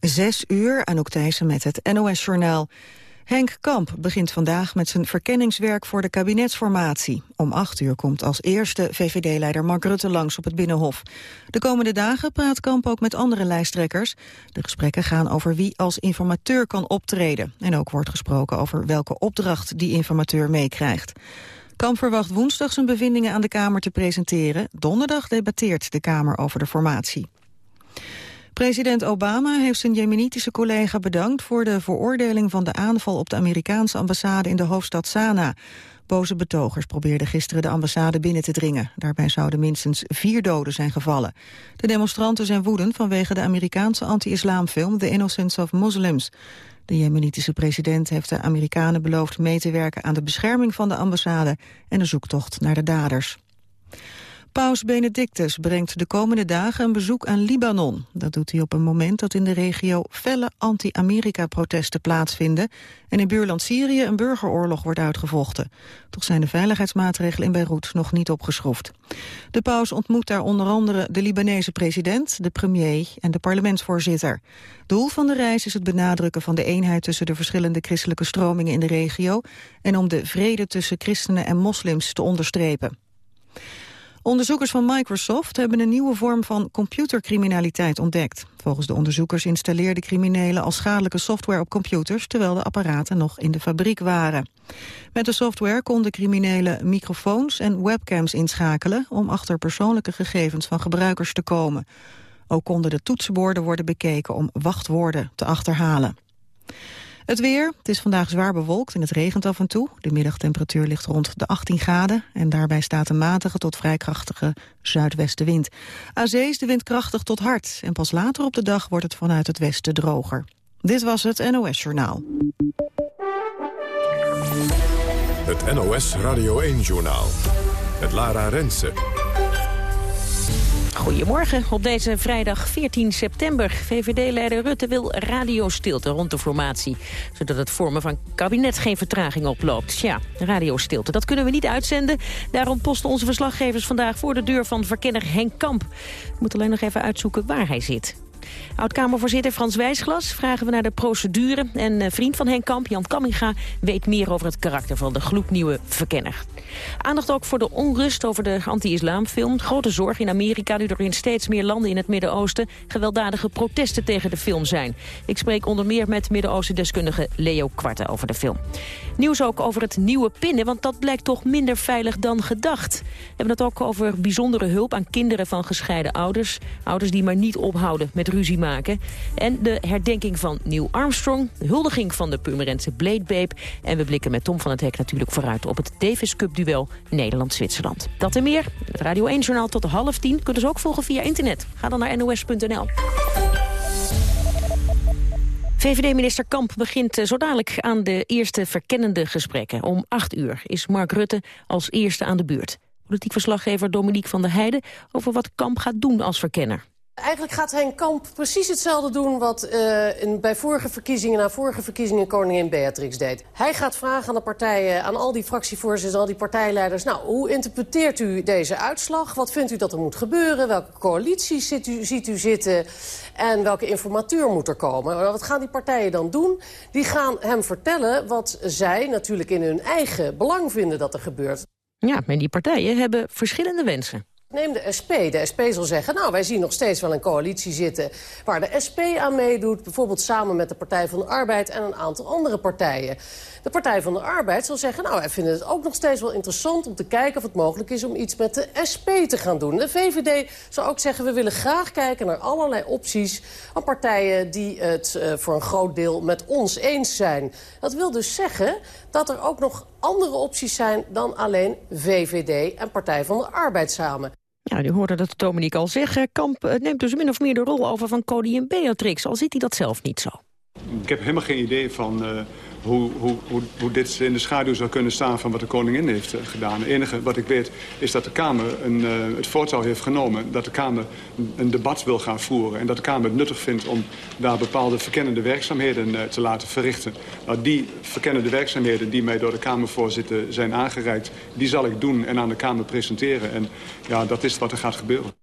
Zes uur, Anouk Thijssen met het NOS-journaal. Henk Kamp begint vandaag met zijn verkenningswerk voor de kabinetsformatie. Om acht uur komt als eerste VVD-leider Mark Rutte langs op het Binnenhof. De komende dagen praat Kamp ook met andere lijsttrekkers. De gesprekken gaan over wie als informateur kan optreden. En ook wordt gesproken over welke opdracht die informateur meekrijgt. Kamp verwacht woensdag zijn bevindingen aan de Kamer te presenteren. Donderdag debatteert de Kamer over de formatie. President Obama heeft zijn jemenitische collega bedankt voor de veroordeling van de aanval op de Amerikaanse ambassade in de hoofdstad Sanaa. Boze betogers probeerden gisteren de ambassade binnen te dringen. Daarbij zouden minstens vier doden zijn gevallen. De demonstranten zijn woedend vanwege de Amerikaanse anti-islamfilm The Innocence of Muslims. De jemenitische president heeft de Amerikanen beloofd mee te werken aan de bescherming van de ambassade en de zoektocht naar de daders. Paus Benedictus brengt de komende dagen een bezoek aan Libanon. Dat doet hij op een moment dat in de regio felle anti-Amerika-protesten plaatsvinden... en in buurland Syrië een burgeroorlog wordt uitgevochten. Toch zijn de veiligheidsmaatregelen in Beirut nog niet opgeschroefd. De paus ontmoet daar onder andere de Libanese president, de premier en de parlementsvoorzitter. Doel van de reis is het benadrukken van de eenheid tussen de verschillende christelijke stromingen in de regio... en om de vrede tussen christenen en moslims te onderstrepen. Onderzoekers van Microsoft hebben een nieuwe vorm van computercriminaliteit ontdekt. Volgens de onderzoekers installeerden criminelen al schadelijke software op computers... terwijl de apparaten nog in de fabriek waren. Met de software konden criminelen microfoons en webcams inschakelen... om achter persoonlijke gegevens van gebruikers te komen. Ook konden de toetsenborden worden bekeken om wachtwoorden te achterhalen. Het weer, het is vandaag zwaar bewolkt en het regent af en toe. De middagtemperatuur ligt rond de 18 graden... en daarbij staat een matige tot vrij krachtige zuidwestenwind. Aan zee is de wind krachtig tot hard... en pas later op de dag wordt het vanuit het westen droger. Dit was het NOS Journaal. Het NOS Radio 1-journaal. Het Lara Rensen. Goedemorgen. Op deze vrijdag 14 september. VVD-leider Rutte wil radiostilte rond de formatie. Zodat het vormen van kabinet geen vertraging oploopt. Ja, radiostilte. Dat kunnen we niet uitzenden. Daarom posten onze verslaggevers vandaag voor de deur van verkenner Henk Kamp. We moeten alleen nog even uitzoeken waar hij zit. Oud-Kamervoorzitter Frans Wijsglas vragen we naar de procedure. En eh, vriend van Henk Kamp, Jan Kamminga, weet meer over het karakter van de gloednieuwe verkenner. Aandacht ook voor de onrust over de anti-islamfilm. Grote zorg in Amerika nu er in steeds meer landen in het Midden-Oosten gewelddadige protesten tegen de film zijn. Ik spreek onder meer met Midden-Oosten-deskundige Leo Kwarte over de film. Nieuws ook over het nieuwe pinnen, want dat blijkt toch minder veilig dan gedacht. We hebben het ook over bijzondere hulp aan kinderen van gescheiden ouders. Ouders die maar niet ophouden met ruzie maken. En de herdenking van Neil Armstrong, de huldiging van de Purmerendse Babe. En we blikken met Tom van het Hek natuurlijk vooruit op het Davis Cup duel Nederland-Zwitserland. Dat en meer. Het Radio 1-journaal tot half tien kunnen ze ook volgen via internet. Ga dan naar nos.nl. VVD-minister Kamp begint eh, zo dadelijk aan de eerste verkennende gesprekken. Om acht uur is Mark Rutte als eerste aan de beurt. Politiek verslaggever Dominique van der Heijden over wat Kamp gaat doen als verkenner. Eigenlijk gaat Henk Kamp precies hetzelfde doen wat uh, in, bij vorige verkiezingen... na vorige verkiezingen koningin Beatrix deed. Hij gaat vragen aan de partijen, aan al die fractievoorzitters... al die partijleiders, nou, hoe interpreteert u deze uitslag? Wat vindt u dat er moet gebeuren? Welke coalities ziet u, ziet u zitten? En welke informateur moet er komen? Wat gaan die partijen dan doen? Die gaan hem vertellen wat zij natuurlijk in hun eigen belang vinden dat er gebeurt. Ja, maar die partijen hebben verschillende wensen. Neem de SP. De SP zal zeggen, nou, wij zien nog steeds wel een coalitie zitten... waar de SP aan meedoet, bijvoorbeeld samen met de Partij van de Arbeid... en een aantal andere partijen. De Partij van de Arbeid zal zeggen... nou, wij vinden het ook nog steeds wel interessant om te kijken of het mogelijk is... om iets met de SP te gaan doen. De VVD zal ook zeggen... we willen graag kijken naar allerlei opties... van partijen die het uh, voor een groot deel met ons eens zijn. Dat wil dus zeggen dat er ook nog andere opties zijn... dan alleen VVD en Partij van de Arbeid samen. Ja, u hoorde dat Dominique al zeggen. Kamp eh, neemt dus min of meer de rol over van koningin Beatrix... al ziet hij dat zelf niet zo. Ik heb helemaal geen idee van uh, hoe, hoe, hoe, dit in de schaduw zou kunnen staan van wat de koningin heeft uh, gedaan. Het enige wat ik weet is dat de Kamer een, uh, het voortouw heeft genomen... dat de Kamer een debat wil gaan voeren. En dat de Kamer het nuttig vindt om daar bepaalde verkennende werkzaamheden te laten verrichten. Nou, die verkennende werkzaamheden die mij door de Kamervoorzitter zijn aangereikt... die zal ik doen en aan de Kamer presenteren. En ja, dat is wat er gaat gebeuren.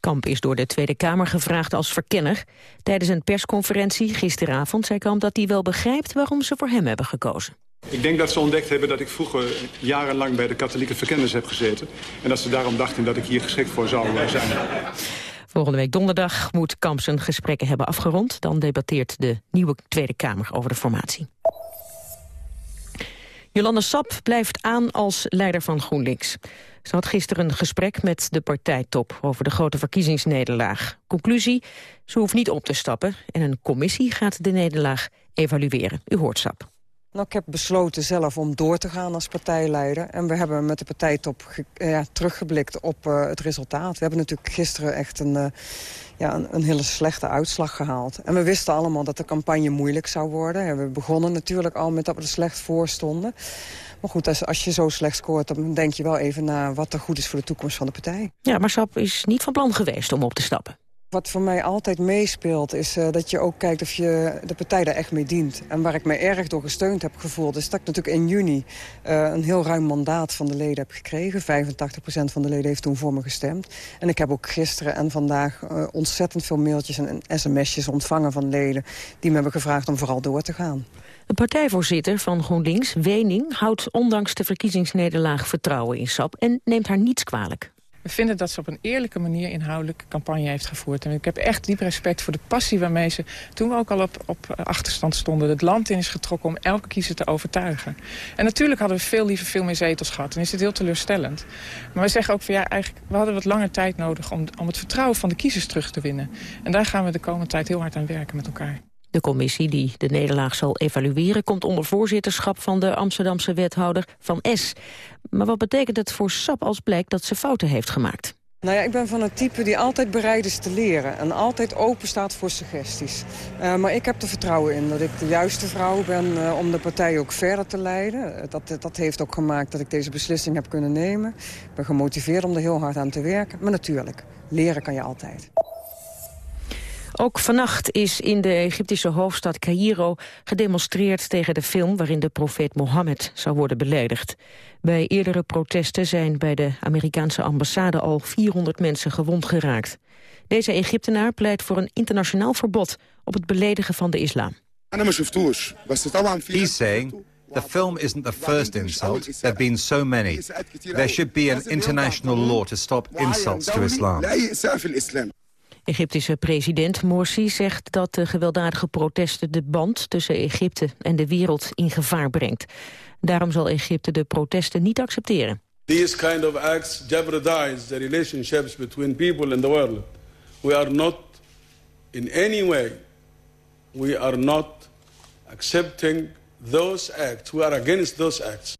Kamp is door de Tweede Kamer gevraagd als verkenner. Tijdens een persconferentie gisteravond zei Kamp dat hij wel begrijpt waarom ze voor hem hebben gekozen. Ik denk dat ze ontdekt hebben dat ik vroeger jarenlang bij de katholieke verkenners heb gezeten. En dat ze daarom dachten dat ik hier geschikt voor zou eh, zijn. Volgende week donderdag moet Kamp zijn gesprekken hebben afgerond. Dan debatteert de nieuwe Tweede Kamer over de formatie. Jolande Sap blijft aan als leider van GroenLinks. Ze had gisteren een gesprek met de partijtop over de grote verkiezingsnederlaag. Conclusie, ze hoeft niet op te stappen en een commissie gaat de nederlaag evalueren. U hoort Sap. Nou, ik heb besloten zelf om door te gaan als partijleider. En we hebben met de partijtop ja, teruggeblikt op uh, het resultaat. We hebben natuurlijk gisteren echt een, uh, ja, een, een, hele slechte uitslag gehaald. En we wisten allemaal dat de campagne moeilijk zou worden. we begonnen natuurlijk al met dat we er slecht voor stonden. Maar goed, als, als je zo slecht scoort, dan denk je wel even na wat er goed is voor de toekomst van de partij. Ja, maar Sap is niet van plan geweest om op te stappen. Wat voor mij altijd meespeelt is uh, dat je ook kijkt of je de partij daar echt mee dient. En waar ik mij erg door gesteund heb gevoeld... is dat ik natuurlijk in juni uh, een heel ruim mandaat van de leden heb gekregen. 85% van de leden heeft toen voor me gestemd. En ik heb ook gisteren en vandaag uh, ontzettend veel mailtjes en sms'jes ontvangen van leden... die me hebben gevraagd om vooral door te gaan. De partijvoorzitter van GroenLinks, Wening, houdt ondanks de verkiezingsnederlaag vertrouwen in SAP... en neemt haar niets kwalijk. We vinden dat ze op een eerlijke manier inhoudelijk campagne heeft gevoerd. En ik heb echt diep respect voor de passie waarmee ze, toen we ook al op, op achterstand stonden... het land in is getrokken om elke kiezer te overtuigen. En natuurlijk hadden we veel liever veel meer zetels gehad. En is het heel teleurstellend. Maar we zeggen ook van ja, eigenlijk, we hadden wat langer tijd nodig... om, om het vertrouwen van de kiezers terug te winnen. En daar gaan we de komende tijd heel hard aan werken met elkaar. De commissie die de nederlaag zal evalueren... komt onder voorzitterschap van de Amsterdamse wethouder Van S. Maar wat betekent het voor SAP als blijkt dat ze fouten heeft gemaakt? Nou ja, ik ben van het type die altijd bereid is te leren en altijd open staat voor suggesties. Uh, maar ik heb er vertrouwen in dat ik de juiste vrouw ben uh, om de partij ook verder te leiden. Dat, dat heeft ook gemaakt dat ik deze beslissing heb kunnen nemen. Ik ben gemotiveerd om er heel hard aan te werken. Maar natuurlijk, leren kan je altijd. Ook vannacht is in de Egyptische hoofdstad Cairo gedemonstreerd tegen de film waarin de profeet Mohammed zou worden beledigd. Bij eerdere protesten zijn bij de Amerikaanse ambassade al 400 mensen gewond geraakt. Deze Egyptenaar pleit voor een internationaal verbod op het beledigen van de islam. He's saying the film isn't the first insult. There have been so many. There should be an international law to stop insults to Islam. Egyptische president Morsi zegt dat de gewelddadige protesten de band tussen Egypte en de wereld in gevaar brengt. Daarom zal Egypte de protesten niet accepteren. These kind of acts jeopardize the relationships between people in the world. We are not in any way we are not accepting those acts. We are against those acts.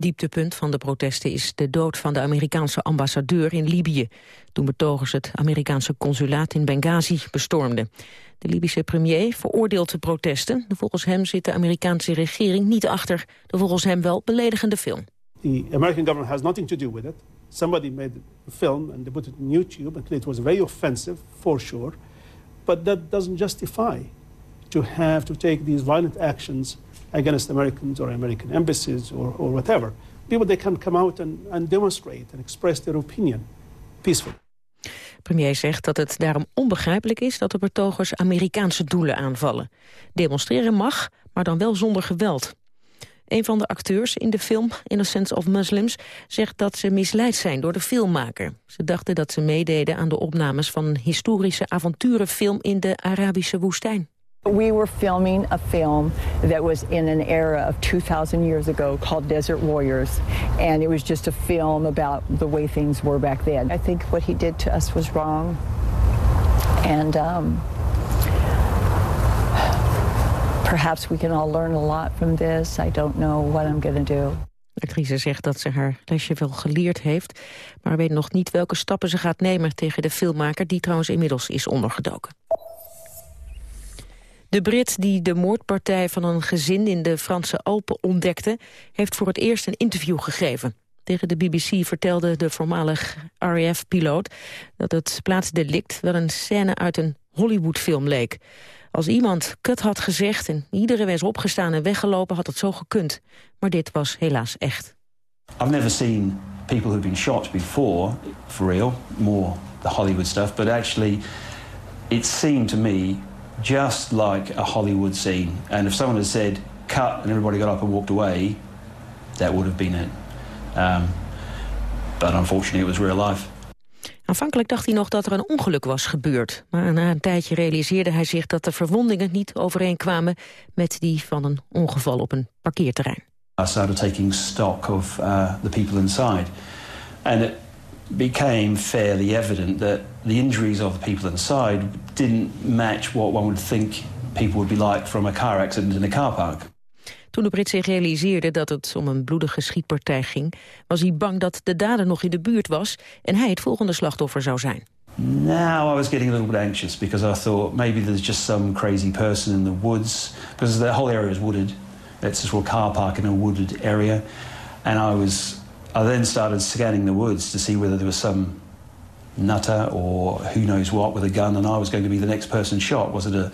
Dieptepunt van de protesten is de dood van de Amerikaanse ambassadeur in Libië. Toen betogers het Amerikaanse consulaat in Benghazi bestormden. De Libische premier veroordeelt de protesten. Volgens hem zit de Amerikaanse regering niet achter de volgens hem wel beledigende film. The American government has nothing to do with it. Somebody made a film and they put it on YouTube and it was very offensive, for sure. But that doesn't justify to have to take these violent actions against Americans or American embassies or, or whatever. People, they can come out and, and demonstrate and express their opinion peacefully. Premier zegt dat het daarom onbegrijpelijk is dat de betogers Amerikaanse doelen aanvallen. Demonstreren mag, maar dan wel zonder geweld. Een van de acteurs in de film Innocence of Muslims zegt dat ze misleid zijn door de filmmaker. Ze dachten dat ze meededen aan de opnames van een historische avonturenfilm in de Arabische woestijn. We were filming a film that was in an era of 2,000 years ago called Desert Warriors. And it was just a film about the way things were back then. I think what he did to us was wrong. And um, perhaps we can all learn a lot from this. I don't know what I'm going to do. Actrice zegt dat ze haar lesje wel geleerd heeft... maar weet nog niet welke stappen ze gaat nemen tegen de filmmaker... die trouwens inmiddels is ondergedoken. De Brit die de moordpartij van een gezin in de Franse Alpen ontdekte... heeft voor het eerst een interview gegeven. Tegen de BBC vertelde de voormalig RAF-piloot... dat het plaatsdelict wel een scène uit een Hollywoodfilm leek. Als iemand kut had gezegd en iedereen was opgestaan en weggelopen... had het zo gekund. Maar dit was helaas echt. I've never seen people who've been shot before, for real, more the Hollywood stuff, but actually it seemed to me just like a Hollywood scene. And if someone had said, cut, and everybody got up and walked away, that would have been it. Um, but unfortunately, it was real life. Aanvankelijk dacht hij nog dat er een ongeluk was gebeurd. Maar na een tijdje realiseerde hij zich dat de verwondingen niet overeenkwamen... met die van een ongeval op een parkeerterrein. I started taking stock of uh, the people inside. And it became fairly evident that the injuries of the people inside... didn't match what one would think people would be like from a car accident in a car park. Toen de Brit zich realiseerde dat het om een bloedige schietpartij ging... was hij bang dat de dader nog in de buurt was... en hij het volgende slachtoffer zou zijn. Now I was getting a little bit anxious because I thought maybe there's just some crazy person in the woods because the whole area is wooded. It's just a car park in a wooded area, and I was I then started scanning the woods to see whether there was some nutter or who knows what with a gun, and I was going to be the next person shot. Was it a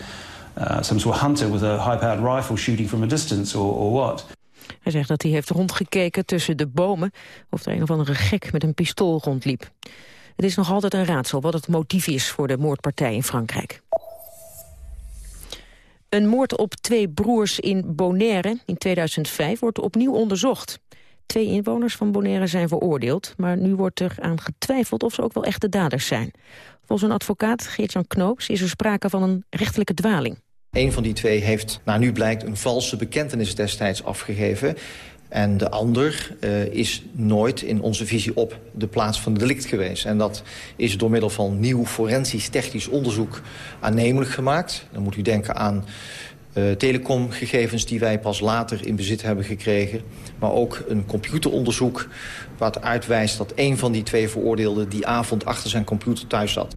uh, some sort of hunter with a high-powered rifle shooting from a distance or, or what? Hij zegt dat hij heeft rondgekeken tussen de bomen... of er een of andere gek met een pistool rondliep. Het is nog altijd een raadsel wat het motief is voor de moordpartij in Frankrijk. Een moord op twee broers in Bonaire in 2005 wordt opnieuw onderzocht. Twee inwoners van Bonaire zijn veroordeeld... maar nu wordt er aan getwijfeld of ze ook wel echte daders zijn. Volgens een advocaat, Geert-Jan Knoops, is er sprake van een rechtelijke dwaling. Een van die twee heeft, nou nu blijkt, een valse bekentenis destijds afgegeven. En de ander uh, is nooit in onze visie op de plaats van het delict geweest. En dat is door middel van nieuw forensisch technisch onderzoek aannemelijk gemaakt. Dan moet u denken aan uh, telecomgegevens die wij pas later in bezit hebben gekregen. Maar ook een computeronderzoek wat uitwijst dat een van die twee veroordeelden... die avond achter zijn computer thuis zat.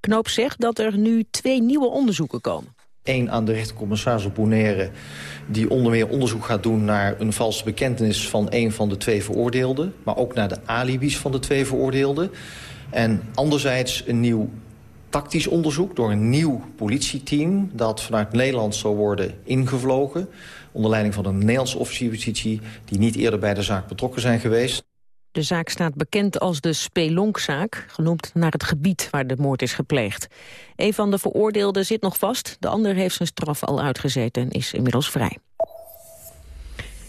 Knoop zegt dat er nu twee nieuwe onderzoeken komen. Eén aan de rechtercommissaris op Bonaire... die onder meer onderzoek gaat doen naar een valse bekentenis... van een van de twee veroordeelden. Maar ook naar de alibis van de twee veroordeelden. En anderzijds een nieuw tactisch onderzoek door een nieuw politieteam... dat vanuit Nederland zal worden ingevlogen... onder leiding van een Nederlandse officierjustitie... die niet eerder bij de zaak betrokken zijn geweest. De zaak staat bekend als de Spelonkzaak, genoemd naar het gebied waar de moord is gepleegd. Een van de veroordeelden zit nog vast, de ander heeft zijn straf al uitgezeten en is inmiddels vrij.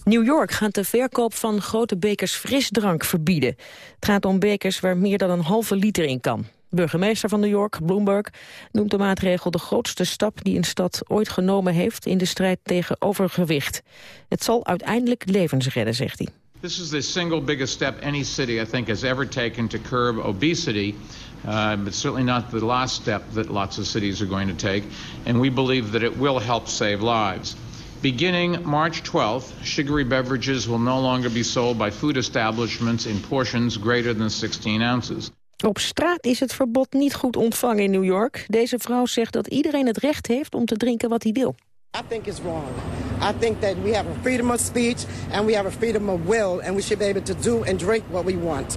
New York gaat de verkoop van grote bekers frisdrank verbieden. Het gaat om bekers waar meer dan een halve liter in kan. Burgemeester van New York, Bloomberg, noemt de maatregel de grootste stap die een stad ooit genomen heeft in de strijd tegen overgewicht. Het zal uiteindelijk levens redden, zegt hij. This is the single biggest step any city, I think, has ever taken to curb obesity. Uh, but certainly not the last step that lots of cities are going to take. And we believe that it will help save lives. Beginning March 12th, sugary beverages will no longer be sold by food establishments in portions greater than 16 ounces. Op straat is het verbod niet goed ontvangen in New York. Deze vrouw zegt dat iedereen het recht heeft om te drinken wat hij wil. I think it's wrong. I think that we have a freedom of speech and we have a freedom of will and we should be able to do and drink what we want.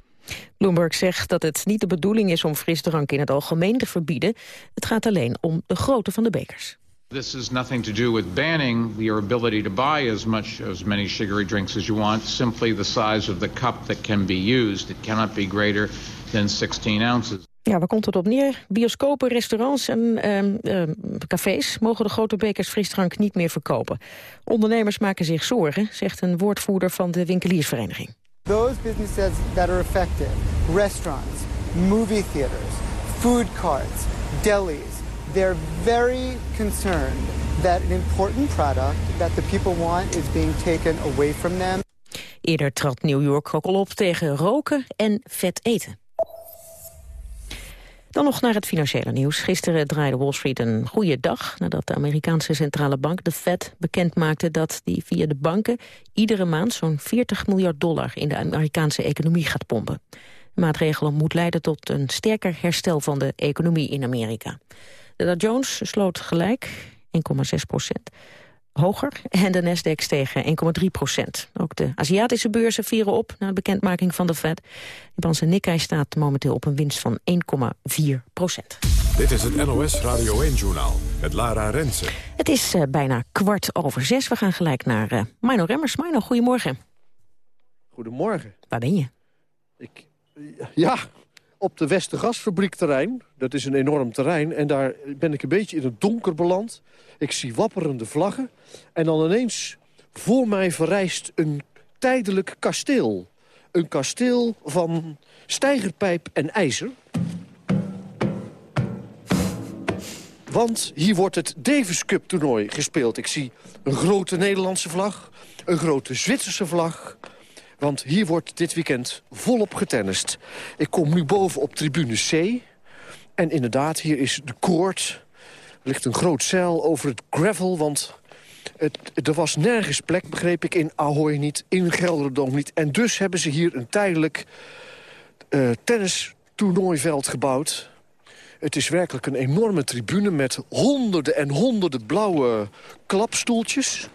Bloomberg zegt dat het niet de bedoeling is om frisdrank in het algemeen te verbieden. Het gaat alleen om de grootte van de bekers. This has nothing to do with banning your ability to buy as much as many sugary drinks as you want. Simply the size of the cup that can be used. It cannot be greater than 16 ounces. Ja, waar komt het op neer? Bioscopen, restaurants en uh, uh, cafés mogen de grote bekers frisdrank niet meer verkopen. Ondernemers maken zich zorgen, zegt een woordvoerder van de winkeliersvereniging. Those businesses that are affected, restaurants, movie theaters, food carts, delis, they're very concerned that an important product that the people want is being taken away from them. Eerder trad New York ook al op tegen roken en vet eten. Dan nog naar het financiële nieuws. Gisteren draaide Wall Street een goede dag... nadat de Amerikaanse centrale bank, de Fed, bekend maakte... dat die via de banken iedere maand zo'n 40 miljard dollar... in de Amerikaanse economie gaat pompen. De maatregel moet leiden tot een sterker herstel van de economie in Amerika. De Dow Jones sloot gelijk, 1,6 procent hoger en de Nasdaq tegen 1,3 procent. Ook de Aziatische beurzen vieren op na de bekendmaking van de Fed. De Japanse Nikkei staat momenteel op een winst van 1,4 procent. Dit is het NOS Radio 1-journaal met Lara Rensen. Het is uh, bijna kwart over zes. We gaan gelijk naar uh, Mino Remmers. Mino, goedemorgen. Goedemorgen. Waar ben je? Ik, ja, op de Westergasfabriekterrein. Dat is een enorm terrein. En daar ben ik een beetje in het donker beland. Ik zie wapperende vlaggen. En dan ineens voor mij verrijst een tijdelijk kasteel. Een kasteel van stijgerpijp en ijzer. Want hier wordt het Davis Cup toernooi gespeeld. Ik zie een grote Nederlandse vlag, een grote Zwitserse vlag... Want hier wordt dit weekend volop getennist. Ik kom nu boven op tribune C. En inderdaad, hier is de koord. Er ligt een groot zeil over het gravel, want er was nergens plek, begreep ik, in Ahoy niet, in Gelderdoom niet. En dus hebben ze hier een tijdelijk uh, tennistoernooiveld gebouwd. Het is werkelijk een enorme tribune met honderden en honderden blauwe klapstoeltjes.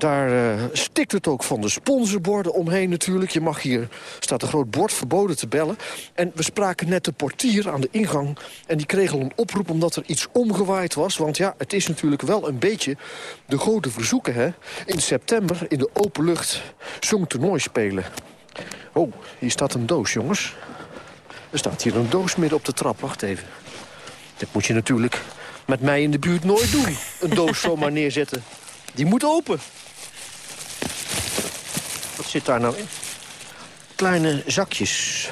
Daar uh, stikt het ook van de sponsorborden omheen natuurlijk. Je mag hier, staat een groot bord, verboden te bellen. En we spraken net de portier aan de ingang. En die kreeg al een oproep omdat er iets omgewaaid was. Want ja, het is natuurlijk wel een beetje de grote verzoeken, hè. In september in de open lucht zo'n toernooi spelen. Oh, hier staat een doos, jongens. Er staat hier een doos midden op de trap. Wacht even. Dat moet je natuurlijk met mij in de buurt nooit doen. Een doos zomaar neerzetten. Die moet open. Zit daar nou in? Kleine zakjes.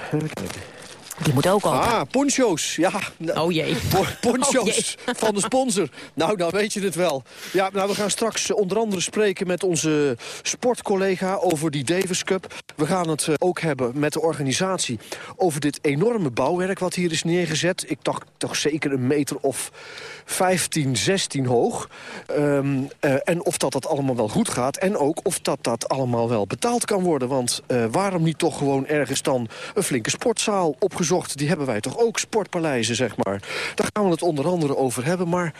Die moet ook open. Ah, poncho's. Ja. Oh jee. Poncho's oh van de sponsor. Nou, dan weet je het wel. Ja, nou, we gaan straks onder andere spreken met onze sportcollega over die Davis Cup. We gaan het eh, ook hebben met de organisatie over dit enorme bouwwerk wat hier is neergezet. Ik dacht toch zeker een meter of 15, 16 hoog. Um, uh, en of dat dat allemaal wel goed gaat. En ook of dat dat allemaal wel betaald kan worden. Want uh, waarom niet toch gewoon ergens dan een flinke sportzaal opgezocht? Die hebben wij toch ook, sportpaleizen, zeg maar. Daar gaan we het onder andere over hebben. Maar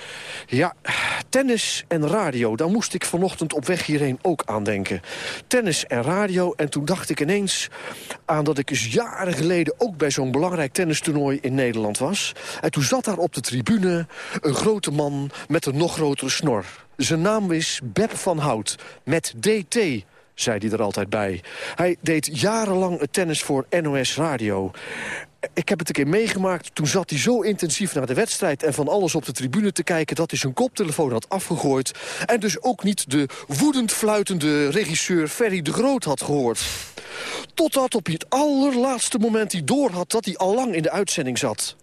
ja, tennis en radio, daar moest ik vanochtend op weg hierheen ook aan denken. Tennis en radio. En toen dacht ik ineens aan dat ik eens jaren geleden... ook bij zo'n belangrijk tennistoernooi in Nederland was. En toen zat daar op de tribune een grote man met een nog grotere snor. Zijn naam is Beb van Hout, met DT, zei hij er altijd bij. Hij deed jarenlang het tennis voor NOS Radio. Ik heb het een keer meegemaakt. Toen zat hij zo intensief naar de wedstrijd... en van alles op de tribune te kijken... dat hij zijn koptelefoon had afgegooid. En dus ook niet de woedend fluitende regisseur Ferry de Groot had gehoord. Totdat op het allerlaatste moment hij door had... dat hij al lang in de uitzending zat.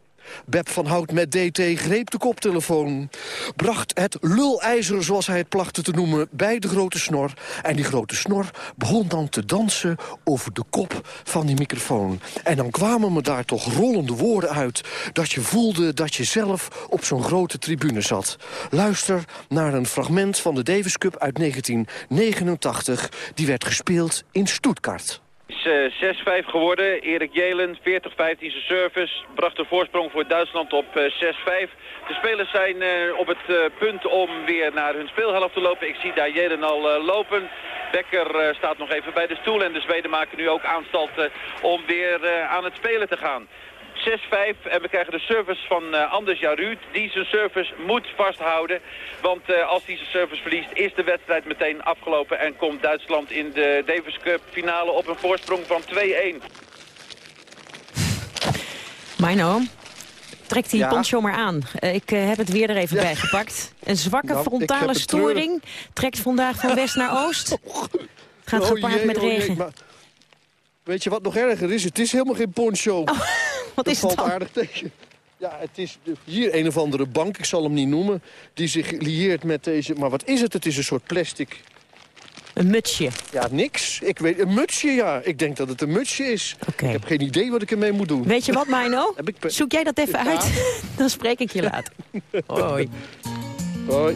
Beb van Hout met DT greep de koptelefoon. Bracht het lulijzer, zoals hij het plachtte te noemen, bij de grote snor. En die grote snor begon dan te dansen over de kop van die microfoon. En dan kwamen me daar toch rollende woorden uit... dat je voelde dat je zelf op zo'n grote tribune zat. Luister naar een fragment van de Davis Cup uit 1989. Die werd gespeeld in Stuttgart is uh, 6-5 geworden. Erik Jelen, 40-15 zijn service, bracht de voorsprong voor Duitsland op uh, 6-5. De spelers zijn uh, op het punt om weer naar hun speelhelft te lopen. Ik zie daar Jelen al lopen. Becker staat nog even bij de stoel en de Zweden maken nu ook aanstalten om weer aan het spelen te gaan. 6-5 en we krijgen de service van uh, Anders Jaruut. Die zijn service moet vasthouden. Want uh, als hij zijn service verliest is de wedstrijd meteen afgelopen. En komt Duitsland in de Davis Cup finale op een voorsprong van 2-1. Mino, trekt die ja. poncho maar aan. Uh, ik heb het weer er even ja. bij gepakt. Een zwakke nou, frontale storing trekt vandaag van west naar oost. Gaat oh, gepaard jee, met regen. Oh, jee, maar... Weet je wat nog erger is? Het is helemaal geen poncho. Oh, wat dat is valt het dan? aardig tegen. Ja, het is hier een of andere bank, ik zal hem niet noemen... die zich lieert met deze... Maar wat is het? Het is een soort plastic... Een mutsje? Ja, niks. Ik weet, een mutsje, ja. Ik denk dat het een mutsje is. Okay. Ik heb geen idee wat ik ermee moet doen. Weet je wat, Mino? Zoek jij dat even Ja. uit? Dan spreek ik je later. Hoi. Hoi.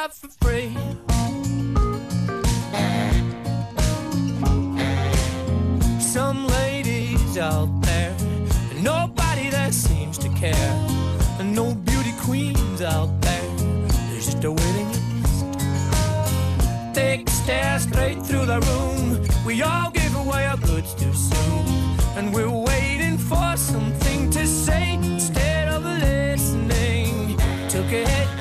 are for free. Some ladies out there, nobody that seems to care. And no beauty queens out there, there's just a waiting list. Take a stare straight through the room. We all give away our goods too soon. And we're waiting for something to say instead of listening. Took a hit,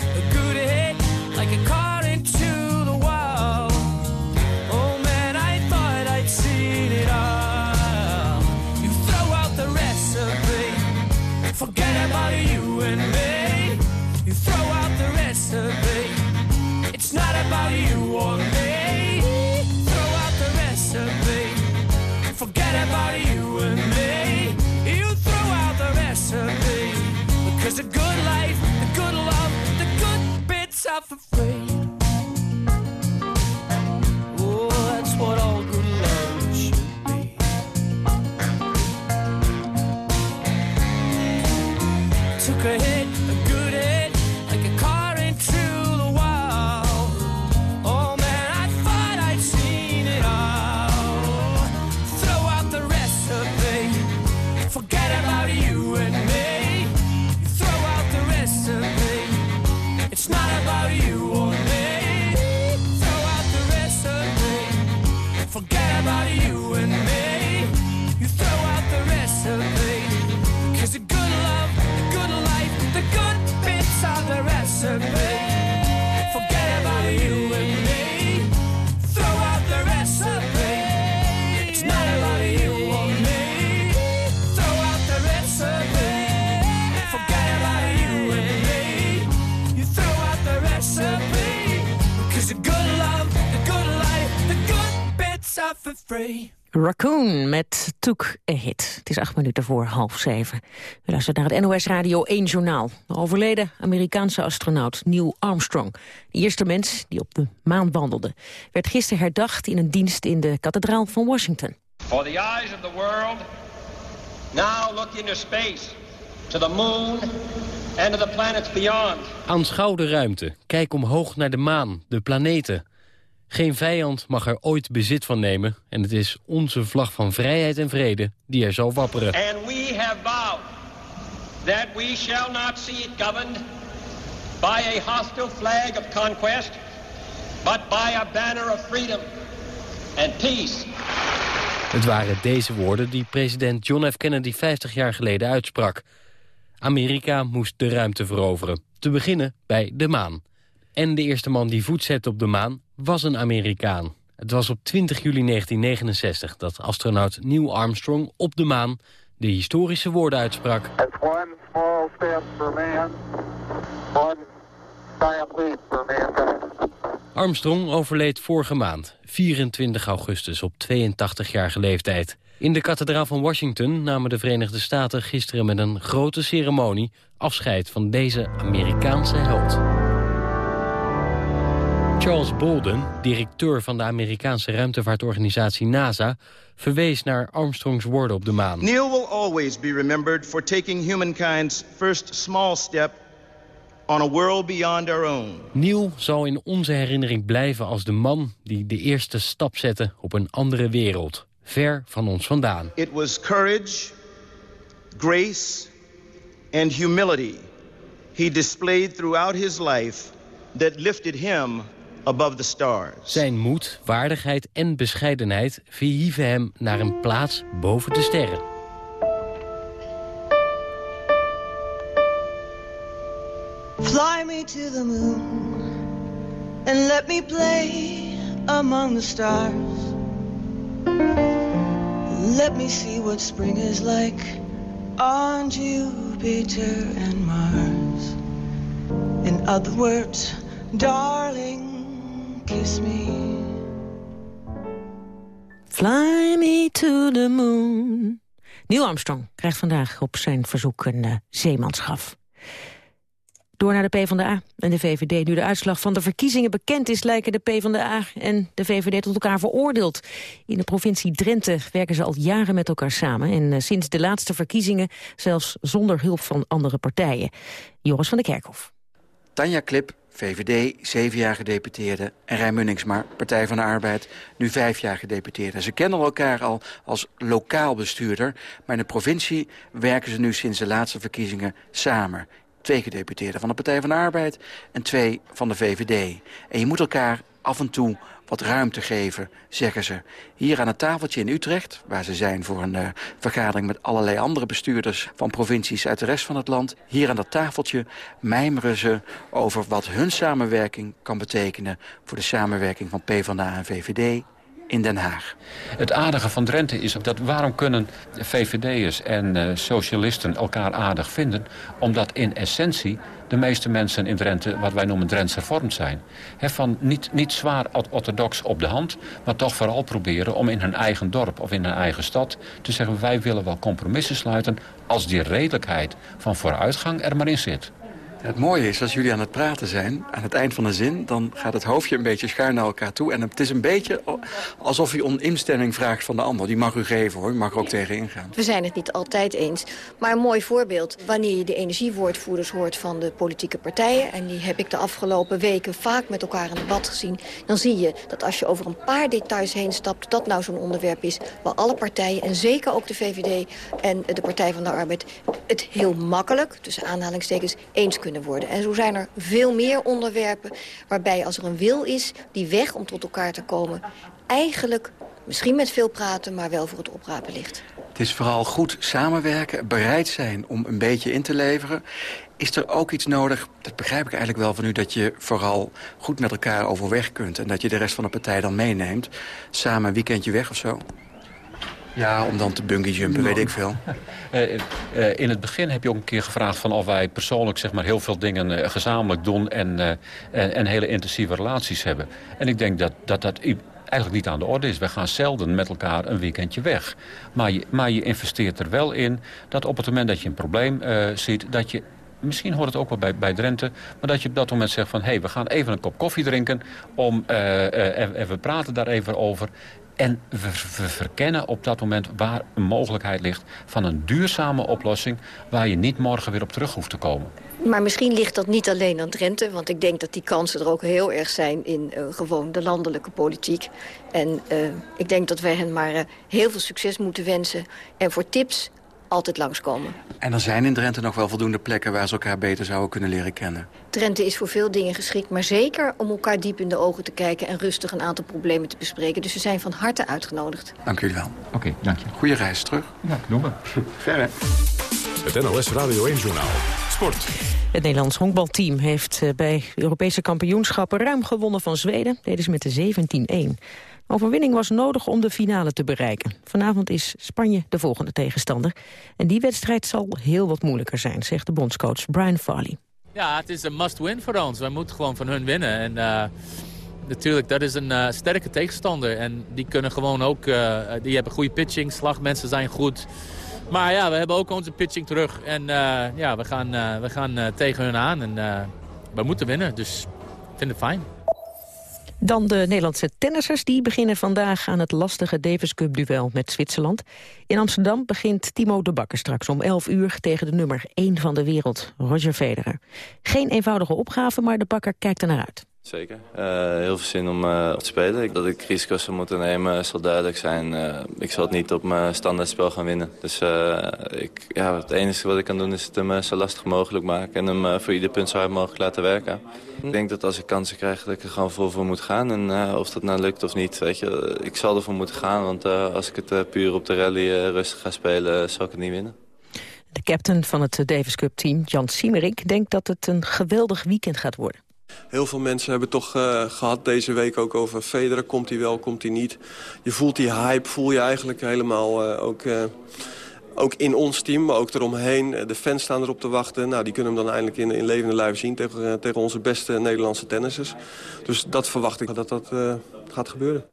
forget about you Cause the good love, the good life, the good bits are for free. Raccoon met Took a Hit. Het is acht minuten voor half zeven. We luisteren naar het NOS Radio 1 Journaal. De overleden Amerikaanse astronaut Neil Armstrong. De eerste mens die op de maan wandelde. Werd gisteren herdacht in een dienst in de kathedraal van Washington. For the eyes of the world, now look into space, to the moon and to the planets beyond. Aanschouw de ruimte. Kijk omhoog naar de maan, de planeten. Geen vijand mag er ooit bezit van nemen. En het is onze vlag van vrijheid en vrede die er zal wapperen. And we have vowed that we shall not see it governed by a hostile flag of conquest, but by a banner of freedom and peace. Het waren deze woorden die president John F. Kennedy 50 jaar geleden uitsprak. Amerika moest de ruimte veroveren. Te beginnen bij de maan. En de eerste man die voet zette op de maan was een Amerikaan. Het was op 20 juli 1969 dat astronaut Neil Armstrong op de maan de historische woorden uitsprak. Armstrong overleed vorige maand, 24 augustus, op 82-jarige leeftijd. In de kathedraal van Washington namen de Verenigde Staten gisteren met een grote ceremonie afscheid van deze Amerikaanse held. Charles Bolden, directeur van de Amerikaanse ruimtevaartorganisatie NASA... verwees naar Armstrongs woorden op de maan. Neil will always be remembered for taking humankind's first small step on a world beyond our own. Neil zal in onze herinnering blijven als de man die de eerste stap zette op een andere wereld. Ver van ons vandaan. It was courage, grace and humility he displayed throughout his life that lifted him above the stars. Zijn moed, waardigheid en bescheidenheid verhieven hem naar een plaats boven de sterren. Fly me to the moon and let me play among the stars. Let me see what spring is like on Jupiter and Mars. In other words, darling, kiss me. Fly me to the moon. Neil Armstrong krijgt vandaag op zijn verzoek een uh. Door naar de PvdA en de VVD. Nu de uitslag van de verkiezingen bekend is... lijken de PvdA en de VVD tot elkaar veroordeeld. In de provincie Drenthe werken ze al jaren met elkaar samen. En uh, sinds de laatste verkiezingen zelfs zonder hulp van andere partijen. Joris van der Kerkhof. Tanja Klip VVD, zeven jaar gedeputeerde. En Rijn Munningsma, Partij van de Arbeid, nu vijf jaar gedeputeerde. Ze kennen elkaar al als lokaal bestuurder. Maar in de provincie werken ze nu sinds de laatste verkiezingen samen. Twee gedeputeerden van de Partij van de Arbeid en twee van de VVD. En je moet elkaar af en toe wat ruimte geven, zeggen ze. Hier aan het tafeltje in Utrecht, waar ze zijn voor een uh, vergadering met allerlei andere bestuurders van provincies uit de rest van het land. Hier aan dat tafeltje mijmeren ze over wat hun samenwerking kan betekenen voor de samenwerking van PvdA en VVD in Den Haag. Het aardige van Drenthe is dat waarom kunnen VVD'ers en uh, socialisten elkaar aardig vinden? Omdat in essentie de meeste mensen in Drenthe wat wij noemen Drents hervormd zijn. Van niet, niet zwaar orthodox op de hand, maar toch vooral proberen om in hun eigen dorp of in hun eigen stad te zeggen wij willen wel compromissen sluiten als die redelijkheid van vooruitgang er maar in zit. Het mooie is, als jullie aan het praten zijn, aan het eind van de zin... dan gaat het hoofdje een beetje schuin naar elkaar toe. En het is een beetje alsof u om instemming vraagt van de ander. Die mag u geven, hoor. U mag er ook tegen ingaan. We zijn het niet altijd eens. Maar een mooi voorbeeld, wanneer je de energiewoordvoerders hoort... van de politieke partijen, en die heb ik de afgelopen weken vaak met elkaar in debat gezien... dan zie je dat als je over een paar details heen stapt... dat nou zo'n onderwerp is waar alle partijen, en zeker ook de VVD... en de Partij van de Arbeid het heel makkelijk, tussen aanhalingstekens, eens kunnen worden. En zo zijn er veel meer onderwerpen waarbij als er een wil is... die weg om tot elkaar te komen eigenlijk misschien met veel praten... maar wel voor het oprapen ligt. Het is vooral goed samenwerken, bereid zijn om een beetje in te leveren. Is er ook iets nodig, dat begrijp ik eigenlijk wel van u... dat je vooral goed met elkaar overweg kunt... en dat je de rest van de partij dan meeneemt? Samen een weekendje weg of zo? Ja, om dan te bungee jumpen, weet ik veel. Uh, uh, in het begin heb je ook een keer gevraagd van of wij persoonlijk zeg maar, heel veel dingen uh, gezamenlijk doen en, en, en, hele intensieve relaties hebben. En ik denk dat dat, dat eigenlijk niet aan de orde is. We gaan zelden met elkaar een weekendje weg. Maar je, maar je investeert er wel in dat op het moment dat je een probleem ziet... dat je misschien hoort het ook wel bij, bij Drenthe... maar dat je op dat moment zegt van... hé, hey, we gaan even een kop koffie drinken om, en we praten daar even over... En we, verkennen op dat moment waar een mogelijkheid ligt... van een duurzame oplossing waar je niet morgen weer op terug hoeft te komen. Maar misschien ligt dat niet alleen aan Drenthe... want ik denk dat die kansen er ook heel erg zijn in uh, gewoon de landelijke politiek. En uh, ik denk dat wij hen maar uh, heel veel succes moeten wensen. En voor tips altijd langskomen. En er zijn in Drenthe nog wel voldoende plekken... waar ze elkaar beter zouden kunnen leren kennen. Drenthe is voor veel dingen geschikt, maar zeker om elkaar diep in de ogen te kijken... en rustig een aantal problemen te bespreken. Dus we zijn van harte uitgenodigd. Dank jullie wel. Oké, dank je. Goeie reis terug. Ja, doen we. Verder. Het NLS Radio 1-journaal. Sport. Het Nederlands honkbalteam heeft eh, bij Europese kampioenschappen ruim gewonnen van Zweden. Deden ze met de 17-1. Overwinning was nodig om de finale te bereiken. Vanavond is Spanje de volgende tegenstander. En die wedstrijd zal heel wat moeilijker zijn, zegt de bondscoach Brian Farley. Ja, het is een must-win voor ons. Wij moeten gewoon van hun winnen. En uh, natuurlijk, dat is een uh, sterke tegenstander. En die kunnen gewoon ook, uh, die hebben goede pitching, slagmensen zijn goed. Maar ja, we hebben ook onze pitching terug. En ja, we gaan, we gaan tegen hun aan en we moeten winnen. Dus ik vind het fijn. Dan de Nederlandse tennissers. Die beginnen vandaag aan het lastige Davis Cup duel met Zwitserland. In Amsterdam begint Timo de Bakker straks om 11 uur... tegen de nummer 1 van de wereld, Roger Federer. Geen eenvoudige opgave, maar de Bakker kijkt er naar uit. Zeker. Uh, heel veel zin om uh, te spelen. Dat ik risico's zou moeten nemen zal duidelijk zijn. Uh, ik zal het niet op mijn standaardspel gaan winnen. Dus ik, ja, het enige wat ik kan doen is het hem zo lastig mogelijk maken. En hem voor ieder punt zo hard mogelijk laten werken. Ik denk dat als ik kansen krijg dat ik er gewoon vol voor moet gaan. En of dat nou lukt of niet, weet je. Ik zal ervoor moeten gaan. Want als ik het puur op de rally rustig ga spelen, zal ik het niet winnen. De captain van het Davis Cup team, Jan Siemerink, denkt dat het een geweldig weekend gaat worden. Heel veel mensen hebben toch uh, gehad deze week ook over Federer. Komt hij wel, komt hij niet. Je voelt die hype, voel je eigenlijk helemaal uh, ook, uh, ook in ons team, maar ook eromheen. De fans staan erop te wachten. Nou, die kunnen hem dan eindelijk in, in levende lijf zien tegen, tegen onze beste Nederlandse tennissers. Dus dat verwacht ik dat dat gaat gebeuren.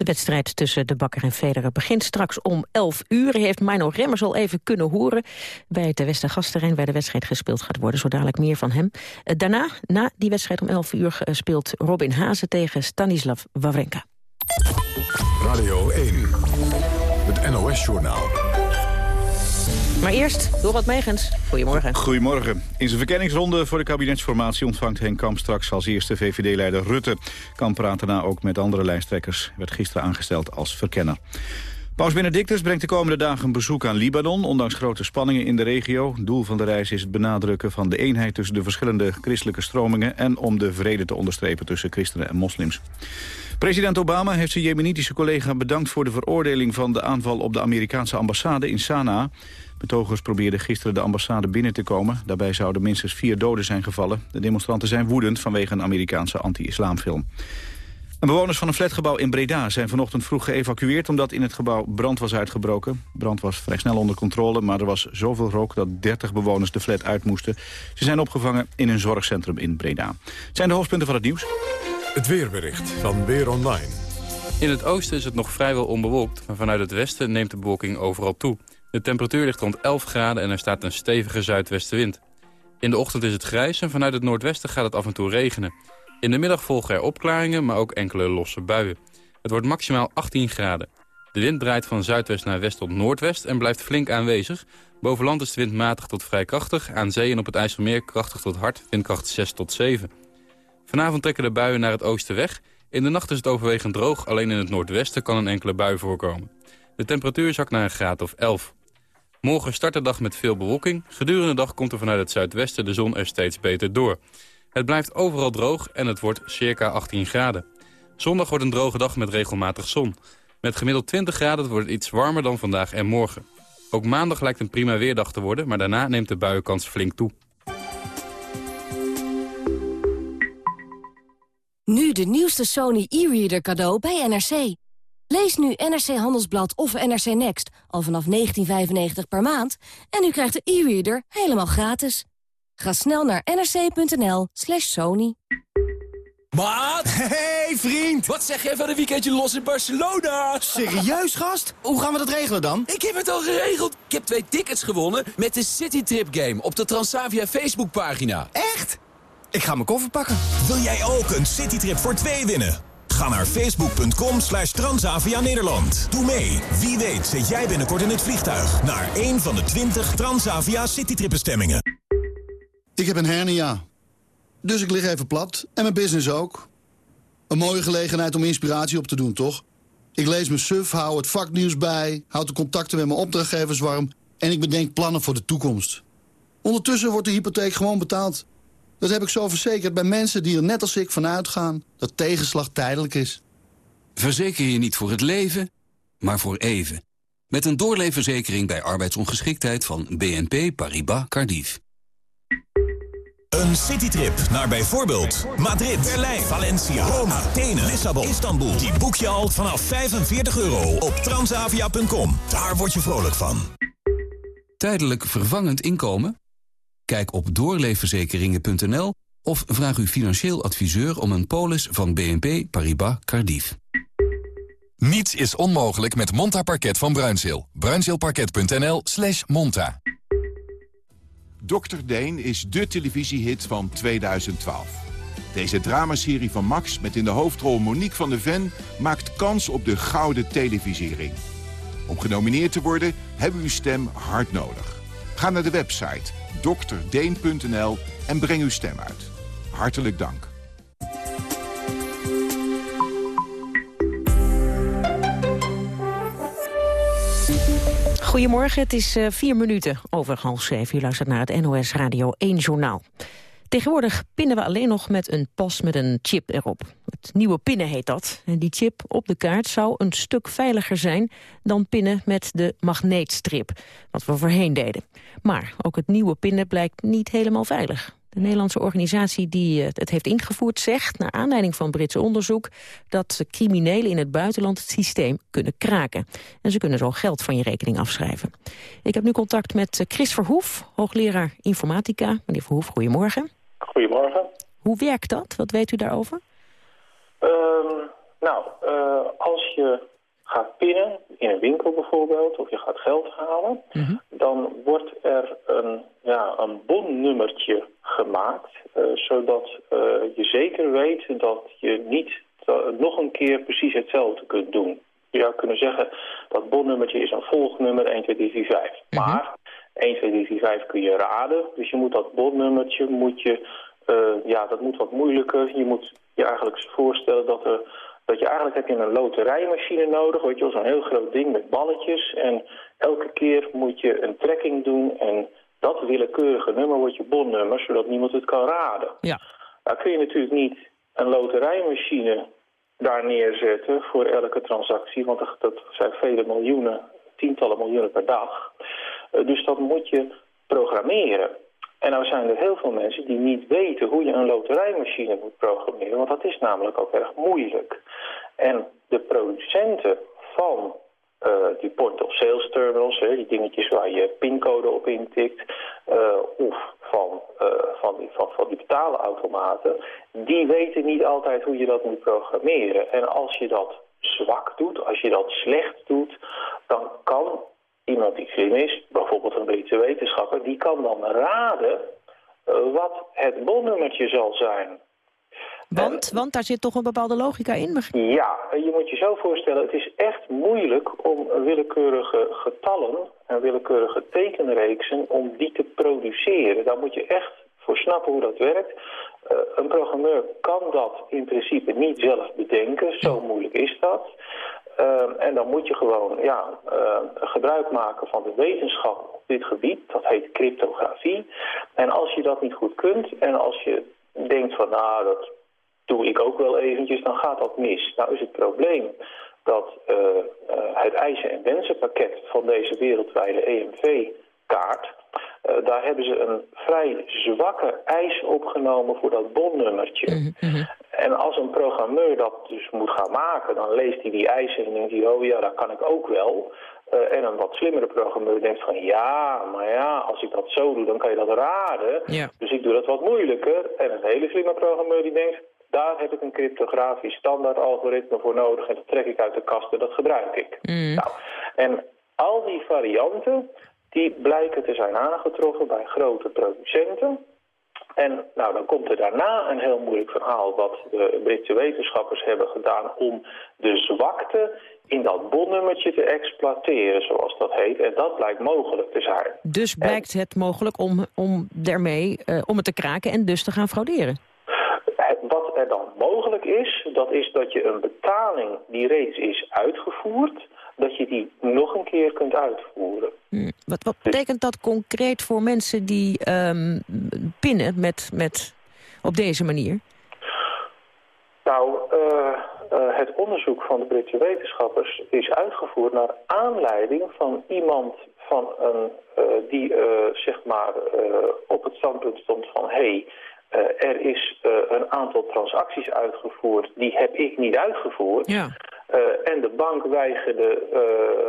De wedstrijd tussen de Bakker en Federer begint straks om 11 uur. heeft Mino Remmers al even kunnen horen bij het Westergasterrein... waar de wedstrijd gespeeld gaat worden. Zo dadelijk meer van hem. Eh, daarna, na die wedstrijd om 11 uur, eh, speelt Robin Hazen tegen Stanislav Wawrenka. Radio 1, het NOS-journaal. Maar eerst, Dorot Megens. Goedemorgen. Goedemorgen. In zijn verkenningsronde voor de kabinetsformatie ontvangt Henk Kamp straks als eerste VVD-leider Rutte. Kamp praat daarna ook met andere lijsttrekkers. Werd gisteren aangesteld als verkenner. Paus Benedictus brengt de komende dagen een bezoek aan Libanon... ondanks grote spanningen in de regio. Doel van de reis is het benadrukken van de eenheid... tussen de verschillende christelijke stromingen... en om de vrede te onderstrepen tussen christenen en moslims. President Obama heeft zijn jemenitische collega bedankt voor de veroordeling van de aanval op de Amerikaanse ambassade in Sanaa. Betogers probeerden gisteren de ambassade binnen te komen. Daarbij zouden minstens vier doden zijn gevallen. De demonstranten zijn woedend vanwege een Amerikaanse anti-islamfilm. En bewoners van een flatgebouw in Breda zijn vanochtend vroeg geëvacueerd... omdat in het gebouw brand was uitgebroken. Brand was vrij snel onder controle, maar er was zoveel rook... dat 30 bewoners de flat uit moesten. Ze zijn opgevangen in een zorgcentrum in Breda. Het zijn de hoofdpunten van het nieuws. Het weerbericht van Weer Online. In het oosten is het nog vrijwel onbewolkt... maar vanuit het westen neemt de bewolking overal toe. De temperatuur ligt rond 11 graden en er staat een stevige zuidwestenwind. In de ochtend is het grijs en vanuit het noordwesten gaat het af en toe regenen. In de middag volgen er opklaringen, maar ook enkele losse buien. Het wordt maximaal 18 graden. De wind draait van zuidwest naar west tot noordwest en blijft flink aanwezig. Boven land is de wind matig tot vrij krachtig. Aan zee en op het IJsselmeer krachtig tot hard, windkracht 6 tot 7. Vanavond trekken de buien naar het oosten weg. In de nacht is het overwegend droog, alleen in het noordwesten kan een enkele bui voorkomen. De temperatuur zakt naar een graad of 11. Morgen start de dag met veel bewolking. Gedurende de dag komt er vanuit het zuidwesten de zon er steeds beter door. Het blijft overal droog en het wordt circa 18 graden. Zondag wordt een droge dag met regelmatig zon. Met gemiddeld 20 graden wordt het iets warmer dan vandaag en morgen. Ook maandag lijkt een prima weerdag te worden, maar daarna neemt de buienkans flink toe. Nu de nieuwste Sony e-reader cadeau bij NRC. Lees nu NRC Handelsblad of NRC Next al vanaf 19,95 per maand... en u krijgt de e-reader helemaal gratis. Ga snel naar nrc.nl slash sony. Maat! Hey vriend! Wat zeg jij van een weekendje los in Barcelona? Serieus gast? Hoe gaan we dat regelen dan? Ik heb het al geregeld. Ik heb twee tickets gewonnen met de Citytrip Game op de Transavia Facebookpagina. Echt? Ik ga mijn koffer pakken. Wil jij ook een citytrip voor twee winnen? Ga naar facebook.com slash Transavia Nederland. Doe mee. Wie weet zit jij binnenkort in het vliegtuig... naar een van de 20 Transavia Citytripbestemmingen. Ik heb een hernia. Dus ik lig even plat. En mijn business ook. Een mooie gelegenheid om inspiratie op te doen, toch? Ik lees mijn suf, hou het vaknieuws bij... houd de contacten met mijn opdrachtgevers warm... en ik bedenk plannen voor de toekomst. Ondertussen wordt de hypotheek gewoon betaald... Dat heb ik zo verzekerd bij mensen die er net als ik van uitgaan dat tegenslag tijdelijk is. Verzeker je niet voor het leven, maar voor even. Met een doorleefverzekering bij arbeidsongeschiktheid van BNP Paribas Cardiff. Een citytrip naar bijvoorbeeld Madrid, Berlijn, Valencia, Rome, Athene, Lissabon, Istanbul. Die boek je al vanaf 45 euro op transavia.com. Daar word je vrolijk van. Tijdelijk vervangend inkomen? Kijk op doorleefverzekeringen.nl of vraag uw financieel adviseur om een polis van BNP Paribas Cardiff. Niets is onmogelijk met Monta Parket van Bruinzeel. Bruinzeelparket.nl slash monta. Dr. Deen is de televisiehit van 2012. Deze dramaserie van Max met in de hoofdrol Monique van der Ven... maakt kans op de gouden televisiering. Om genomineerd te worden hebben we uw stem hard nodig. Ga naar de website dokterdeen.nl en breng uw stem uit. Hartelijk dank. Goedemorgen, het is uh, vier minuten over half zeven. U luistert naar het NOS Radio 1 Journaal. Tegenwoordig pinnen we alleen nog met een pas met een chip erop. Het nieuwe pinnen heet dat. En die chip op de kaart zou een stuk veiliger zijn... dan pinnen met de magneetstrip, wat we voorheen deden. Maar ook het nieuwe pinnen blijkt niet helemaal veilig. De Nederlandse organisatie die het heeft ingevoerd zegt... naar aanleiding van Brits onderzoek... dat criminelen in het buitenland het systeem kunnen kraken. En ze kunnen zo geld van je rekening afschrijven. Ik heb nu contact met Chris Verhoef, hoogleraar informatica. Meneer Verhoef, goedemorgen. Goedemorgen. Hoe werkt dat? Wat weet u daarover? Um, nou, uh, als je gaat pinnen, in een winkel bijvoorbeeld, of je gaat geld halen... -hmm. dan wordt er een, ja, een bonnummertje gemaakt... Uh, zodat uh, je zeker weet dat je niet nog een keer precies hetzelfde kunt doen. Je zou kunnen zeggen, dat bonnummertje is een volgnummer 1, 2, 3, 4, 5. Mm -hmm. Maar 1, 2, 3, 4, 5 kun je raden. Dus je moet dat bonnummertje, moet je, uh, ja, dat moet wat moeilijker. Je moet je eigenlijk voorstellen dat er dat je eigenlijk heb je een loterijmachine nodig, weet je wel, zo'n heel groot ding met balletjes. En elke keer moet je een trekking doen en dat willekeurige nummer wordt je bonnummer, zodat niemand het kan raden. Ja. Nou kun je natuurlijk niet een loterijmachine daar neerzetten voor elke transactie, want dat zijn vele miljoenen, tientallen miljoenen per dag. Uh, dus dat moet je programmeren. En nou zijn er heel veel mensen die niet weten hoe je een loterijmachine moet programmeren, want dat is namelijk ook erg moeilijk. En de producenten van uh, die point of sales terminals, hè, die dingetjes waar je pincode op intikt, uh, of van, van, die, van, van die betaalautomaten, die weten niet altijd hoe je dat moet programmeren. En als je dat zwak doet, als je dat slecht doet, dan kan iemand die slim is, bijvoorbeeld een Britse wetenschapper, die kan dan raden wat het bonnummertje zal zijn. Want, want daar zit toch een bepaalde logica in? Ja, je moet je zo voorstellen, het is echt moeilijk om willekeurige getallen en willekeurige tekenreeksen, om die te produceren. Daar moet je echt voor snappen hoe dat werkt. Uh, een programmeur kan dat in principe niet zelf bedenken, zo moeilijk is dat. Uh, en dan moet je gewoon ja, uh, gebruik maken van de wetenschap op dit gebied. Dat heet cryptografie. En als je dat niet goed kunt en als je denkt van nou, dat doe ik ook wel eventjes, dan gaat dat mis. Nou is het probleem dat uh, uh, het eisen- en wensenpakket van deze wereldwijde Uh, daar hebben ze een vrij zwakke eis opgenomen voor dat bonnummertje. Mm -hmm. En als een programmeur dat dus moet gaan maken, dan leest hij die eisen en denkt hij... oh ja, dat kan ik ook wel. Uh, en een wat slimmere programmeur denkt van ja, maar ja, als ik dat zo doe, dan kan je dat raden. Ja. Dus ik doe dat wat moeilijker. En een hele slimme programmeur die denkt, daar heb ik een cryptografisch standaard algoritme voor nodig en dat trek ik uit de kast en dat gebruik ik. Mm. Nou, en al die varianten, die blijken te zijn aangetroffen bij grote producenten. En nou, dan komt er daarna een heel moeilijk verhaal wat de Britse wetenschappers hebben gedaan om de zwakte in dat bonnummertje te exploiteren, zoals dat heet. En dat blijkt mogelijk te zijn. Dus blijkt en, het mogelijk om, om, daarmee, uh, om het te kraken en dus te gaan frauderen? Wat er dan mogelijk is, dat is dat je een betaling die reeds is uitgevoerd, dat je die nog een keer kunt uitvoeren. Hmm. Wat, wat betekent dat concreet voor mensen die um, pinnen met, met, op deze manier? Nou, uh, uh, het onderzoek van de Britse wetenschappers is uitgevoerd naar aanleiding van iemand van een, uh, die zeg maar op het standpunt stond van... Hey, uh, er is uh, een aantal transacties uitgevoerd, die heb ik niet uitgevoerd. Ja. Uh, en de bank weigerde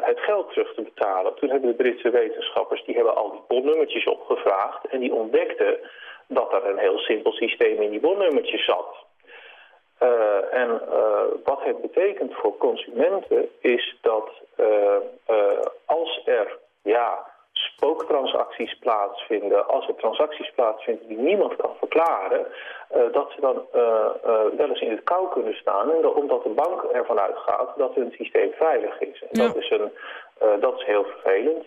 het geld terug te betalen. Toen hebben de Britse wetenschappers die hebben al die bonnummertjes opgevraagd... en die ontdekten dat er een heel simpel systeem in die bonnummertjes zat. en wat het betekent voor consumenten is dat als er... ja spooktransacties plaatsvinden, als er transacties plaatsvinden die niemand kan verklaren, uh, dat ze dan uh, uh, wel eens in het kou kunnen staan. En dat, omdat de bank ervan uitgaat dat hun systeem veilig is. En Ja. dat, is een, dat is heel vervelend.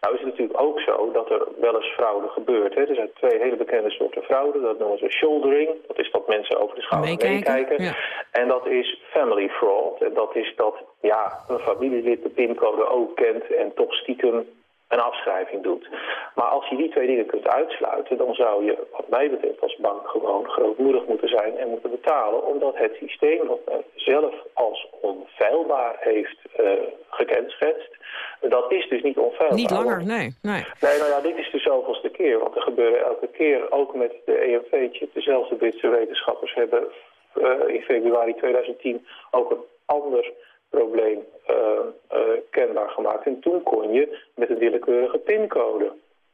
nou is het natuurlijk ook zo dat er wel eens fraude gebeurt. Hè. Er zijn twee hele bekende soorten fraude. Dat noemen ze shouldering. Dat is dat mensen over de schouder Meekijken, ja. En dat is family fraud. En dat is dat ja, een familielid de pincode ook kent en toch stiekem een afschrijving doet. Maar als je die twee dingen kunt uitsluiten, dan zou je, wat mij betreft als bank, gewoon grootmoedig moeten zijn en moeten betalen, omdat het systeem dat men zelf als onfeilbaar heeft uh, gekenschetst, dat is dus niet onfeilbaar. Niet langer, nee. nee. Nee, nou ja, dit is de zoveelste keer. Want er gebeuren elke keer, ook met de EMV-chip, dezelfde Britse wetenschappers hebben uh, in februari 2010 ook een ander probleem uh, uh, kenbaar gemaakt. En toen kon je met een willekeurige pincode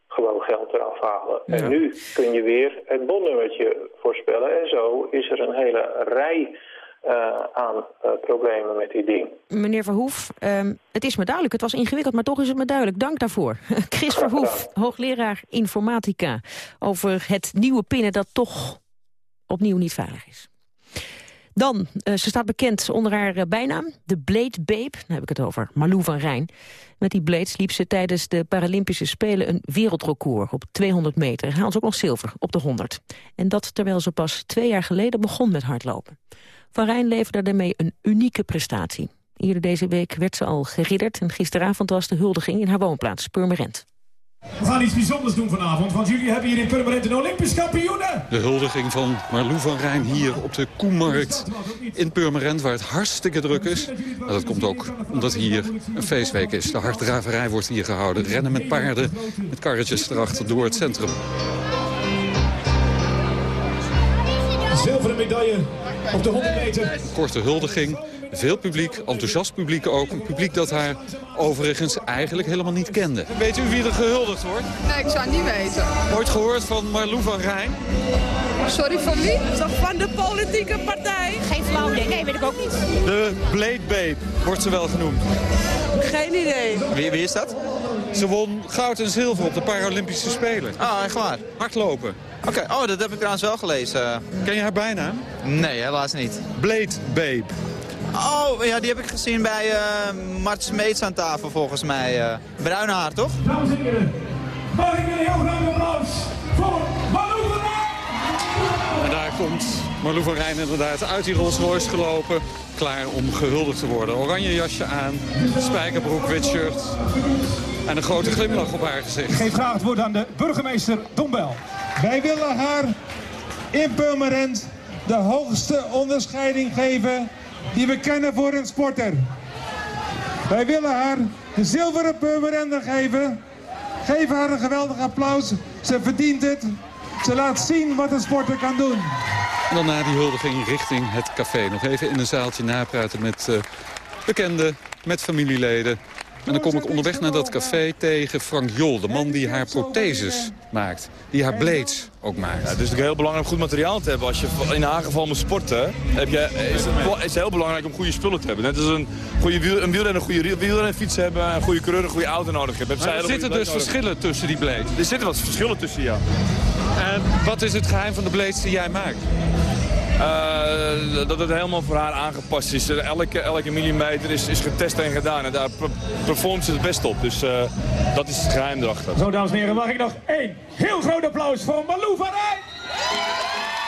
gewoon geld eraf halen. Ja. En nu kun je weer het bonnummertje voorspellen. En zo is er een hele rij uh, aan uh, problemen met die ding. Meneer Verhoef, um, het is me duidelijk. Het was ingewikkeld, maar toch is het me duidelijk. Dank daarvoor. Chris Verhoef, hoogleraar informatica. Over het nieuwe pinnen dat toch opnieuw niet veilig is. Dan, uh, ze staat bekend onder haar uh, bijnaam, de Blade Babe. Dan heb ik het over Malou van Rijn. Met die blades liep ze tijdens de Paralympische Spelen een wereldrecord op 200 meter. Haalt ze ook nog zilver op de 100. En dat terwijl ze pas twee jaar geleden begon met hardlopen. Van Rijn leverde daarmee een unieke prestatie. Eerder deze week werd ze al geridderd en gisteravond was de huldiging in haar woonplaats Purmerend. We gaan iets bijzonders doen vanavond, want jullie hebben hier in Purmerend een Olympisch kampioene. De huldiging van Marlou van Rijn hier op de Koemarkt in Purmerend, waar het hartstikke druk is. Maar dat komt ook omdat hier een feestweek is. De harddraverij wordt hier gehouden. Rennen met paarden, met karretjes erachter door het centrum. Zilveren medaille op de 100 meter. Korte huldiging. Veel publiek, enthousiast publiek ook. Een publiek dat haar overigens eigenlijk helemaal niet kende. Weet u wie er gehuldigd wordt? Nee, ik zou het niet weten. Ooit gehoord van Marlou van Rijn? Sorry, van wie? Van de politieke partij. Geen flauw idee, nee, weet ik ook niet. De Blade Babe wordt ze wel genoemd. Geen idee. Wie, wie is dat? Ze won goud en zilver op de Paralympische Spelen. Ah, echt waar? Hardlopen. Oké, oh, dat heb ik trouwens wel gelezen. Ken je haar bijnaam? Nee, helaas niet. Blade Babe. Oh, ja, die heb ik gezien bij uh, Mart Smeets aan tafel volgens mij. Uh, bruin haar, toch? Dames en heren, mag ik een heel groot applaus voor Marlou van Rijn? En daar komt Marlou van Rijn inderdaad uit die Rolls Royce gelopen. Klaar om gehuldigd te worden. Oranje jasje aan, spijkerbroek, wit shirt. En een grote glimlach op haar gezicht. Ik geef graag het woord aan de burgemeester Dombel. Wij willen haar in Purmerend de hoogste onderscheiding geven die we kennen voor een sporter. Wij willen haar de zilveren Purmerender geven. Geef haar een geweldig applaus. Ze verdient het. Ze laat zien wat een sporter kan doen. En dan na die huldiging richting het café. Nog even in een zaaltje napraten met uh, bekenden, met familieleden. En dan kom ik onderweg naar dat café tegen Frank Jol, de man die haar protheses maakt. Die haar blades ook maakt. Ja, het is heel belangrijk om goed materiaal te hebben. Als je in aangeval moet sporten, heb je, is, het, is heel belangrijk om goede spullen te hebben. Net als een goede wiel, een wielrenner, een goede wielrenfiets hebben, een goede coureur, een goede auto nodig hebben. Er zitten dus verschillen tussen die blades? Er zitten wat verschillen tussen, ja. En wat is het geheim van de blades die jij maakt? Uh, dat het helemaal voor haar aangepast is. Elke, elke millimeter is, is getest en gedaan. En daar performt ze het best op. Dus uh, dat is het geheim erachter. Zo, dames en heren, mag ik nog één heel groot applaus voor Malou van Rijn.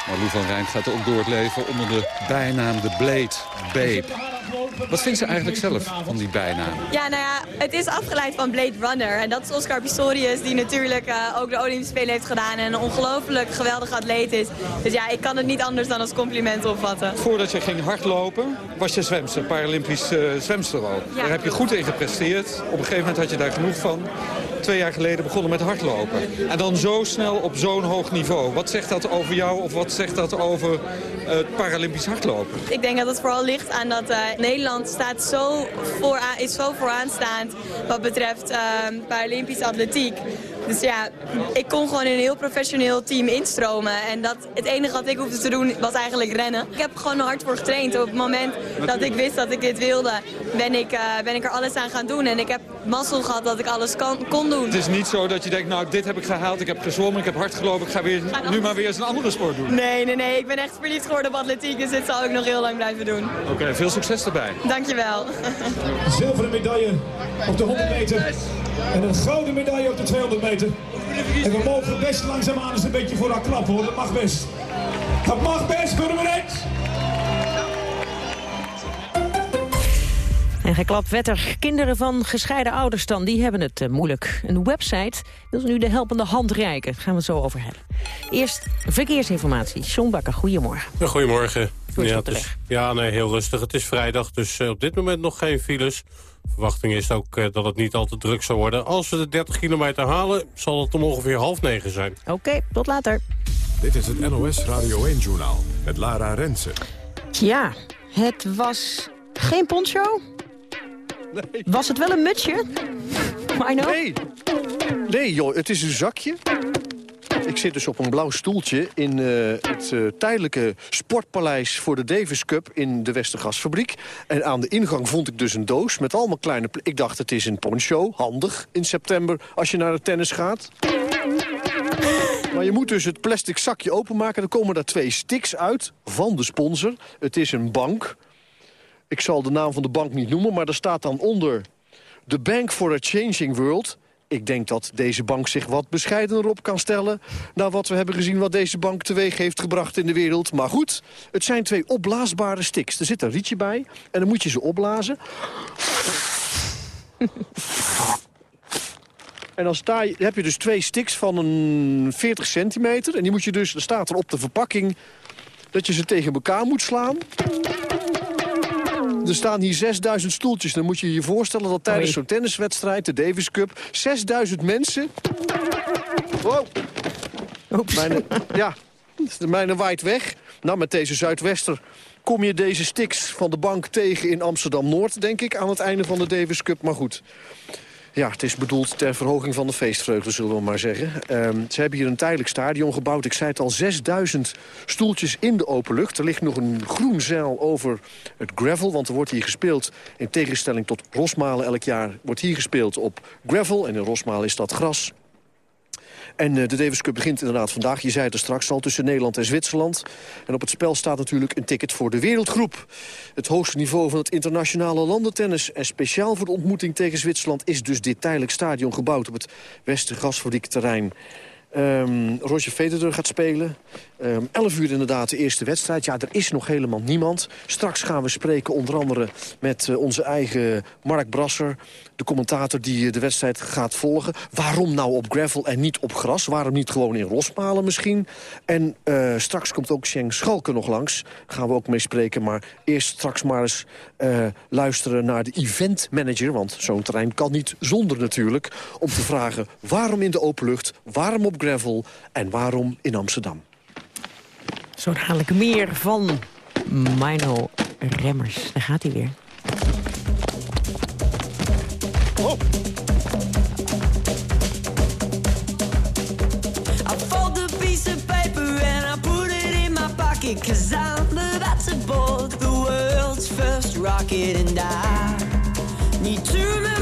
Malou van Rijn gaat ook door het leven onder de bijnaam de Blade Babe. Wat vindt ze eigenlijk zelf van die bijnaam? Ja, nou ja, het is afgeleid van Blade Runner. En dat is Oscar Pistorius, die natuurlijk uh, ook de Olympische Spelen heeft gedaan... en een ongelooflijk geweldige atleet is. Dus ja, ik kan het niet anders dan als compliment opvatten. Voordat je ging hardlopen, was je zwemster, Paralympisch uh, zwemster ook. Ja, daar heb je goed in gepresteerd. Op een gegeven moment had je daar genoeg van. Twee jaar geleden begonnen met hardlopen. En dan zo snel op zo'n hoog niveau. Wat zegt dat over jou of wat zegt dat over het Paralympisch hardlopen? Ik denk dat het vooral ligt aan dat uh, Nederland staat zo is zo vooraanstaand wat betreft uh, Paralympisch atletiek. Dus ja, ik kon gewoon in een heel professioneel team instromen. En dat, het enige wat ik hoefde te doen was eigenlijk rennen. Ik heb gewoon hard voor getraind. Op het moment dat ik wist dat ik dit wilde, ben ik, uh, ben ik er alles aan gaan doen. En ik heb mazzel gehad dat ik alles kan, kon doen. Het is niet zo dat je denkt, nou dit heb ik gehaald, ik heb gezwommen, ik heb hard gelopen. Ik ga weer, nu maar weer eens een andere sport doen. Nee, nee, nee. Ik ben echt verliefd geworden op atletiek. Dus dit zal ik nog heel lang blijven doen. Oké, okay, veel succes erbij. Dankjewel. Zilveren medaille op de 100 meter. En een gouden medaille op de 200 meter. En we mogen best langzaamaan eens een beetje voor haar klappen hoor. Dat mag best. Dat mag best, Purmerend. En geklapt wetter. Kinderen van gescheiden ouders dan, die hebben het uh, moeilijk. Een website wil ze nu de helpende hand reiken. Daar gaan we het zo over hebben. Eerst verkeersinformatie. John Bakker, goedemorgen. Ja, goedemorgen. Ja, het is, ja, nee, heel rustig. Het is vrijdag, dus uh, op dit moment nog geen files. Verwachting is ook uh, dat het niet al te druk zal worden. Als we de 30 kilometer halen, zal het om ongeveer half negen zijn. Oké, okay, tot later. Dit is het NOS Radio 1-journaal met Lara Rensen. Ja, het was geen poncho. Nee. Was het wel een mutsje? Mino? Nee. Nee, joh, het is een zakje. Ik zit dus op een blauw stoeltje in uh, het uh, tijdelijke sportpaleis voor de Davis Cup in de Westergasfabriek. En aan de ingang vond ik dus een doos met allemaal kleine... Ik dacht, het is een poncho, handig in september als je naar de tennis gaat. Maar je moet dus het plastic zakje openmaken. Dan komen daar twee sticks uit van de sponsor. Het is een bank. Ik zal de naam van de bank niet noemen, maar er staat dan onder... The Bank for a Changing World. Ik denk dat deze bank zich wat bescheidener op kan stellen... na wat we hebben gezien wat deze bank teweeg heeft gebracht in de wereld. Maar goed, het zijn twee opblaasbare sticks. Er zit een rietje bij en dan moet je ze opblazen. En dan sta heb je dus twee sticks van een 40 centimeter. En die moet je dus, er staat er op de verpakking... dat je ze tegen elkaar moet slaan. Er staan hier 6000 stoeltjes. Dan moet je je voorstellen dat tijdens zo'n tenniswedstrijd, de Davis Cup... 6000 mensen... Wow. Mijn, ja, de mijne waait weg. Nou, met deze Zuidwester kom je deze sticks van de bank tegen in Amsterdam-Noord, denk ik... aan het einde van de Davis Cup. Maar goed, ja, het is bedoeld ter verhoging van de feestvreugde, zullen we maar zeggen. Ehm, ze hebben hier een tijdelijk stadion gebouwd. Ik zei het al, 6000 stoeltjes in de open lucht. Er ligt nog een groen zeil over het gravel, want er wordt hier gespeeld... in tegenstelling tot Rosmalen elk jaar, wordt hier gespeeld op gravel. En in Rosmalen is dat gras. En uh, de Davis Cup begint inderdaad vandaag. Je zei het er straks al, tussen Nederland en Zwitserland. En op het spel staat natuurlijk een ticket voor de wereldgroep. Het hoogste niveau van het internationale landentennis. En speciaal voor de ontmoeting tegen Zwitserland... is dus dit tijdelijk stadion gebouwd op het Westergasfabriek terrein. Um, Roger Federer gaat spelen. Um, ehm, 11 uur inderdaad de eerste wedstrijd. Ja, er is nog helemaal niemand. Straks gaan we spreken onder andere met uh, onze eigen Mark Brasser de commentator die eh, de wedstrijd gaat volgen. Waarom nou op gravel en niet op gras? Waarom niet gewoon in Rospalen misschien? En uh, straks komt ook Sheng Schalke nog langs. Gaan we ook mee spreken. Maar eerst straks maar eens luisteren naar de event manager. Want zo'n terrein kan niet zonder natuurlijk. Om te vragen waarom in de open lucht, waarom op gravel en waarom in Amsterdam. Zo dadelijk meer van Mino Remmers. Daar gaat hij weer. Oh. I fold the piece of paper and I put it in my pocket Cause I'm about to board the world's first rocket And I need to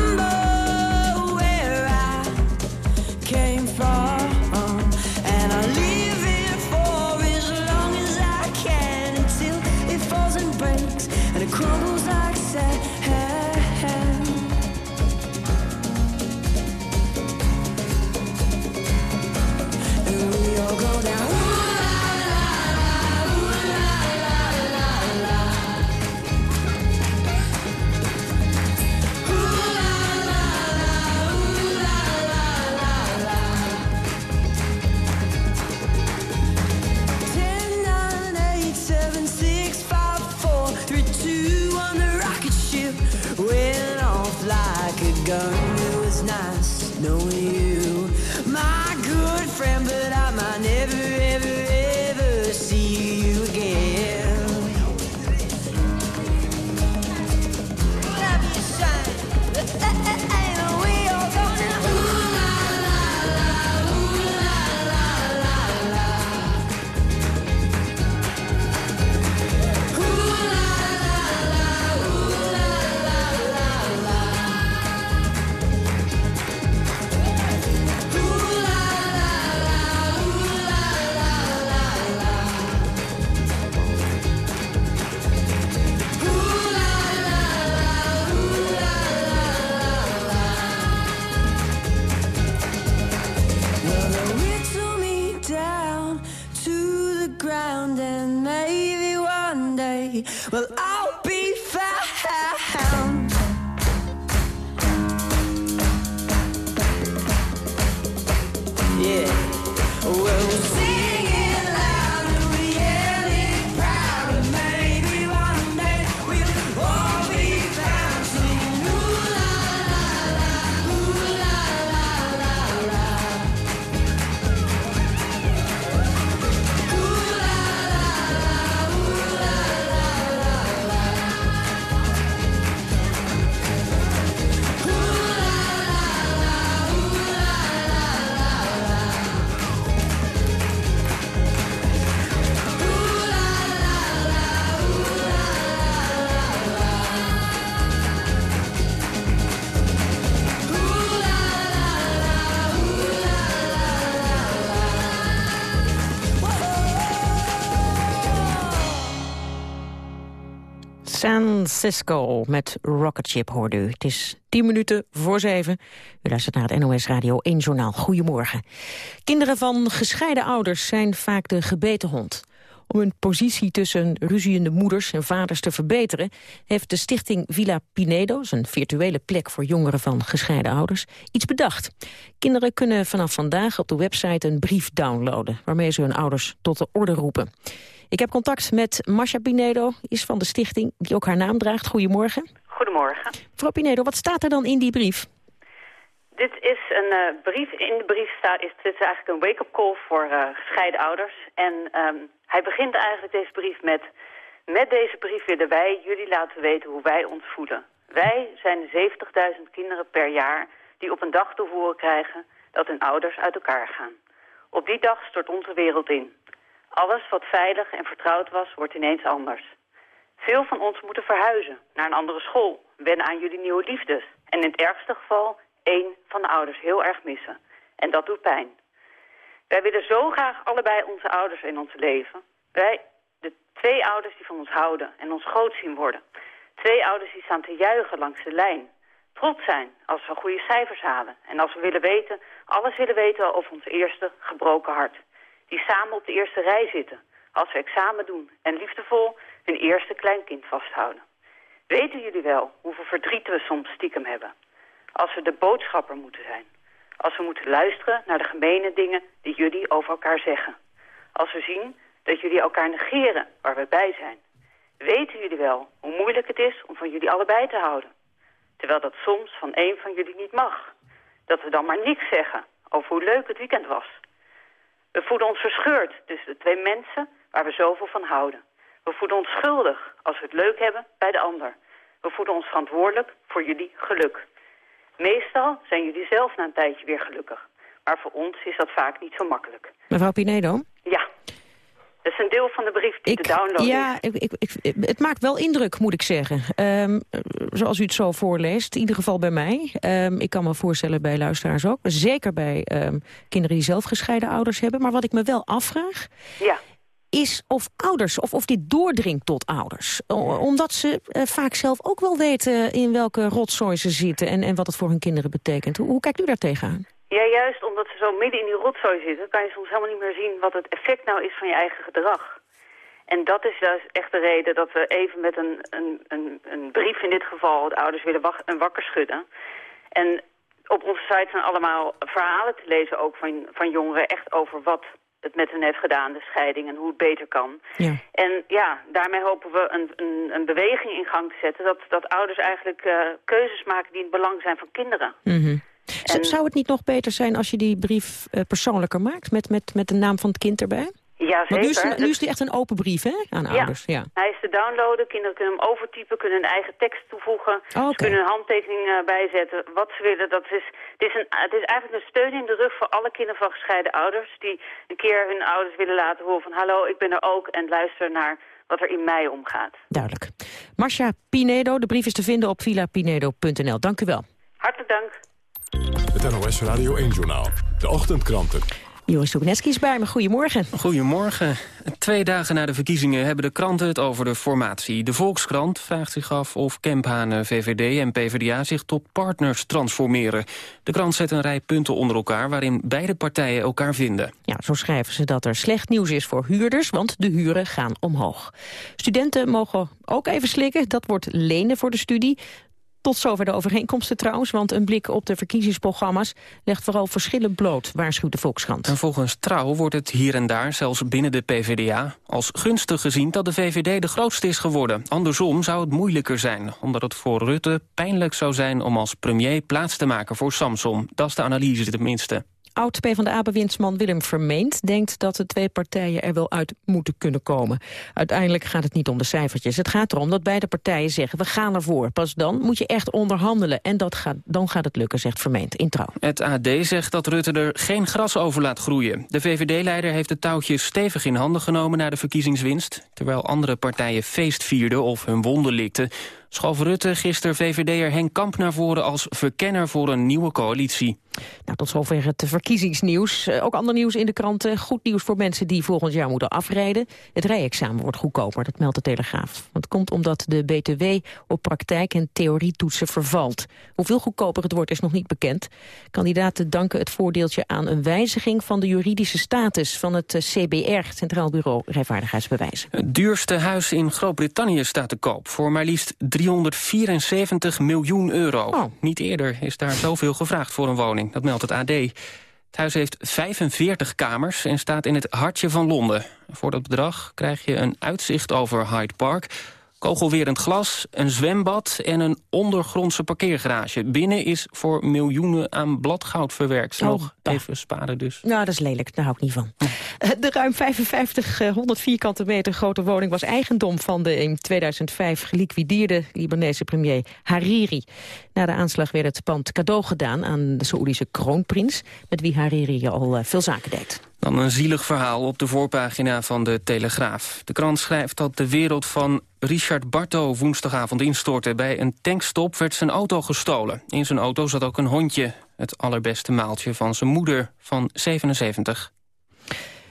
San Cisco met Rocket Ship hoorde u. Het is 10 minuten voor 7. U luistert naar het NOS Radio 1 Journaal. Goedemorgen. Kinderen van gescheiden ouders zijn vaak de gebeten hond. Om hun positie tussen ruziende moeders en vaders te verbeteren... heeft de stichting Villa Pinedo, een virtuele plek voor jongeren van gescheiden ouders, iets bedacht. Kinderen kunnen vanaf vandaag op de website een brief downloaden... waarmee ze hun ouders tot de orde roepen. Ik heb contact met Marcia Pinedo, is van de stichting die ook haar naam draagt. Goedemorgen. Goedemorgen. Mevrouw Pinedo, wat staat er dan in die brief? Dit is een uh, brief, in de brief staat, is, dit is eigenlijk een wake-up call voor uh, gescheiden ouders. En um, hij begint eigenlijk deze brief met... Met deze brief willen wij jullie laten weten hoe wij ons voelen. Wij zijn de 70.000 kinderen per jaar die op een dag te horen krijgen dat hun ouders uit elkaar gaan. Op die dag stort onze wereld in. Alles wat veilig en vertrouwd was, wordt ineens anders. Veel van ons moeten verhuizen naar een andere school, wennen aan jullie nieuwe liefdes. En in het ergste geval één van de ouders heel erg missen. En dat doet pijn. Wij willen zo graag allebei onze ouders in ons leven. Wij, de twee ouders die van ons houden en ons groot zien worden. Twee ouders die staan te juichen langs de lijn. Trots zijn als we goede cijfers halen. En als we willen weten, alles willen weten over ons eerste gebroken hart die samen op de eerste rij zitten... als we examen doen en liefdevol hun eerste kleinkind vasthouden. Weten jullie wel hoeveel verdriet we soms stiekem hebben? Als we de boodschapper moeten zijn. Als we moeten luisteren naar de gemene dingen die jullie over elkaar zeggen. Als we zien dat jullie elkaar negeren waar we bij zijn. Weten jullie wel hoe moeilijk het is om van jullie allebei te houden? Terwijl dat soms van één van jullie niet mag. Dat we dan maar niks zeggen over hoe leuk het weekend was. We voelen ons verscheurd tussen de twee mensen waar we zoveel van houden. We voelen ons schuldig als we het leuk hebben bij de ander. We voelen ons verantwoordelijk voor jullie geluk. Meestal zijn jullie zelf na een tijdje weer gelukkig. Maar voor ons is dat vaak niet zo makkelijk. Mevrouw Pinedo? Ja. Dat is een deel van de brief die te downloaden ja, ik, ik, ik, het maakt wel indruk, moet ik zeggen. Um, zoals u het zo voorleest, in ieder geval bij mij. Um, ik kan me voorstellen bij luisteraars ook. Zeker bij um, kinderen die zelf gescheiden ouders hebben. Maar wat ik me wel afvraag... Ja. is of ouders, of, of dit doordringt tot ouders. Omdat ze uh, vaak zelf ook wel weten in welke rotzooi ze zitten... en, en wat het voor hun kinderen betekent. Hoe, hoe kijkt u daar tegenaan? Ja, juist omdat ze zo midden in die rotzooi zitten... kan je soms helemaal niet meer zien wat het effect nou is van je eigen gedrag. En dat is dus echt de reden dat we even met een, een, een, een brief in dit geval... de ouders willen een wakker schudden. En op onze site zijn allemaal verhalen te lezen ook van, van jongeren... echt over wat het met hen heeft gedaan, de scheiding, en hoe het beter kan. Ja. En ja, daarmee hopen we een, een, een beweging in gang te zetten... dat, dat ouders eigenlijk uh, keuzes maken die in het belang zijn van kinderen. Mm en... Zou het niet nog beter zijn als je die brief uh, persoonlijker maakt... Met, met, met de naam van het kind erbij? Ja, zeker. Want nu is, het, nu is die echt een open brief hè, aan ja. ouders. Ja, hij is te downloaden. Kinderen kunnen hem overtypen, kunnen hun eigen tekst toevoegen. Okay. Ze kunnen een handtekening uh, bijzetten, wat ze willen. Dat is, het, is een, het is eigenlijk een steun in de rug voor alle kinderen van gescheiden ouders... die een keer hun ouders willen laten horen van... hallo, ik ben er ook en luister naar wat er in mij omgaat. Duidelijk. Marcia Pinedo, de brief is te vinden op villapinedo.nl. Dank u wel. Hartelijk dank. Het NOS Radio 1-journaal. De ochtendkranten. Joris Soekneski is bij me. Goedemorgen. Goedemorgen. Twee dagen na de verkiezingen hebben de kranten het over de formatie. De Volkskrant vraagt zich af of Kemphanen, VVD en PvdA zich tot partners transformeren. De krant zet een rij punten onder elkaar waarin beide partijen elkaar vinden. Ja, zo schrijven ze dat er slecht nieuws is voor huurders, want de huren gaan omhoog. Studenten mogen ook even slikken, dat wordt lenen voor de studie. Tot zover de overeenkomsten trouwens, want een blik op de verkiezingsprogramma's legt vooral verschillen bloot, waarschuwt de Volkskrant. En volgens Trouw wordt het hier en daar, zelfs binnen de PvdA, als gunstig gezien dat de VVD de grootste is geworden. Andersom zou het moeilijker zijn, omdat het voor Rutte pijnlijk zou zijn om als premier plaats te maken voor Samson. Dat is de analyse tenminste. Oud-PVDA-bewindsman Willem Vermeend denkt dat de twee partijen er wel uit moeten kunnen komen. Uiteindelijk gaat het niet om de cijfertjes. Het gaat erom dat beide partijen zeggen, we gaan ervoor. Pas dan moet je echt onderhandelen en dat gaat, dan gaat het lukken, zegt Vermeend in trouw. Het AD zegt dat Rutte er geen gras over laat groeien. De VVD-leider heeft de touwtjes stevig in handen genomen na de verkiezingswinst. Terwijl andere partijen feest vierden of hun wonden likten schoof Rutte gisteren VVD'er Henk Kamp naar voren als verkenner voor een nieuwe coalitie. Nou, tot zover het verkiezingsnieuws. Uh, ook ander nieuws in de kranten. Goed nieuws voor mensen die volgend jaar moeten afrijden. Het rijexamen wordt goedkoper, dat meldt de Telegraaf. Het komt omdat de BTW op praktijk- en theorietoetsen vervalt. Hoeveel goedkoper het wordt is nog niet bekend. Kandidaten danken het voordeeltje aan een wijziging van de juridische status van het CBR, Centraal Bureau Rijvaardigheidsbewijzen. Het duurste huis in Groot-Brittannië staat te koop voor maar liefst 374 miljoen euro. Oh. Niet eerder is daar zoveel gevraagd voor een woning, dat meldt het AD. Het huis heeft 45 kamers en staat in het hartje van Londen. Voor dat bedrag krijg je een uitzicht over Hyde Park kogelwerend glas, een zwembad en een ondergrondse parkeergarage. Binnen is voor miljoenen aan bladgoud verwerkt. Oh, Nog bah. even sparen dus. Nou, dat is lelijk. Daar hou ik niet van. Eh, De ruim 55 eh, 100 vierkante meter grote woning was eigendom van de in 2005 geliquideerde Libanese premier Hariri. Na de aanslag werd het pand cadeau gedaan aan de Saoedische kroonprins, met wie Hariri al eh, veel zaken deed. Dan een zielig verhaal op de voorpagina van de Telegraaf. De krant schrijft dat de wereld van Richard Barto woensdagavond instortte. Bij een tankstop werd zijn auto gestolen. In zijn auto zat ook een hondje. Het allerbeste maaltje van zijn moeder van 77.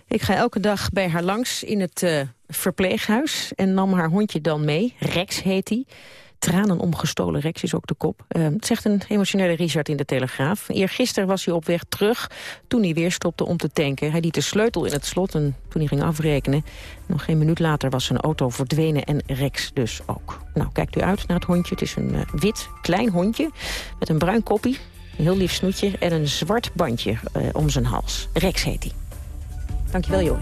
Ik ga elke dag bij haar langs in het eh, verpleeghuis en nam haar hondje dan mee. Rex heet hij. Tranen om gestolen Rex is ook de kop. Eh, het zegt een emotionele Richard in de Telegraaf. Eergisteren was hij op weg terug toen hij weer stopte om te tanken. Hij liet de sleutel in het slot en toen hij ging afrekenen... nog geen minuut later was zijn auto verdwenen en Rex dus ook. Nou, kijkt u uit naar het hondje. Het is een eh, wit, klein hondje met een bruin koppie... een heel lief snoetje en een zwart bandje eh, om zijn hals. Rex heet hij. Dankjewel, Jooi.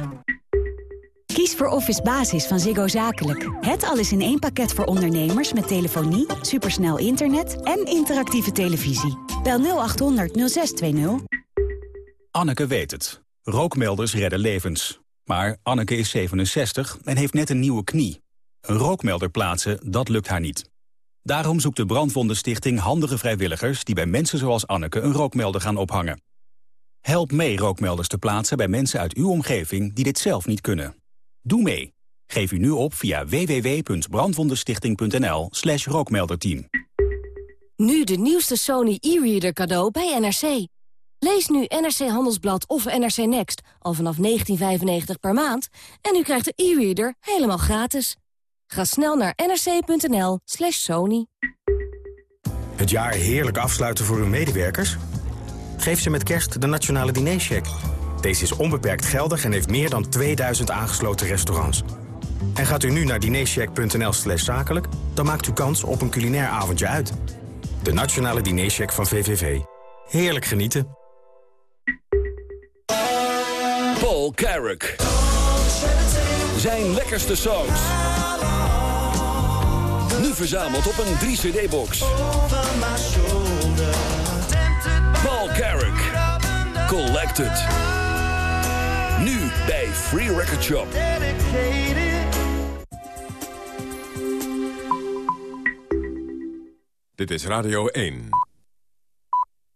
Kies voor Office Basis van Ziggo Zakelijk. Het alles in één pakket voor ondernemers met telefonie, supersnel internet en interactieve televisie. Bel 0800 0620. Anneke weet het. Rookmelders redden levens. Maar Anneke is 67 en heeft net een nieuwe knie. Een rookmelder plaatsen, dat lukt haar niet. Daarom zoekt de Brandwondenstichting handige vrijwilligers... die bij mensen zoals Anneke een rookmelder gaan ophangen. Help mee rookmelders te plaatsen bij mensen uit uw omgeving... die dit zelf niet kunnen. Doe mee. Geef u nu op via www.brandwondenstichting.nl slash rookmelderteam. Nu de nieuwste Sony e-reader cadeau bij NRC. Lees nu NRC Handelsblad of NRC Next al vanaf 19,95 per maand... en u krijgt de e-reader helemaal gratis. Ga snel naar nrc.nl slash sony. Het jaar heerlijk afsluiten voor uw medewerkers? Geef ze met kerst de Nationale Dinercheck. Deze is onbeperkt geldig en heeft meer dan 2000 aangesloten restaurants. En gaat u nu naar dinercheck.nl slash zakelijk... dan maakt u kans op een culinair avondje uit. De Nationale Dinercheck van VVV. Heerlijk genieten. Paul Carrick. Zijn lekkerste songs. Nu verzameld op een 3-cd-box. Paul Carrick. Collected. Bij Free Record Shop. Dit is Radio 1.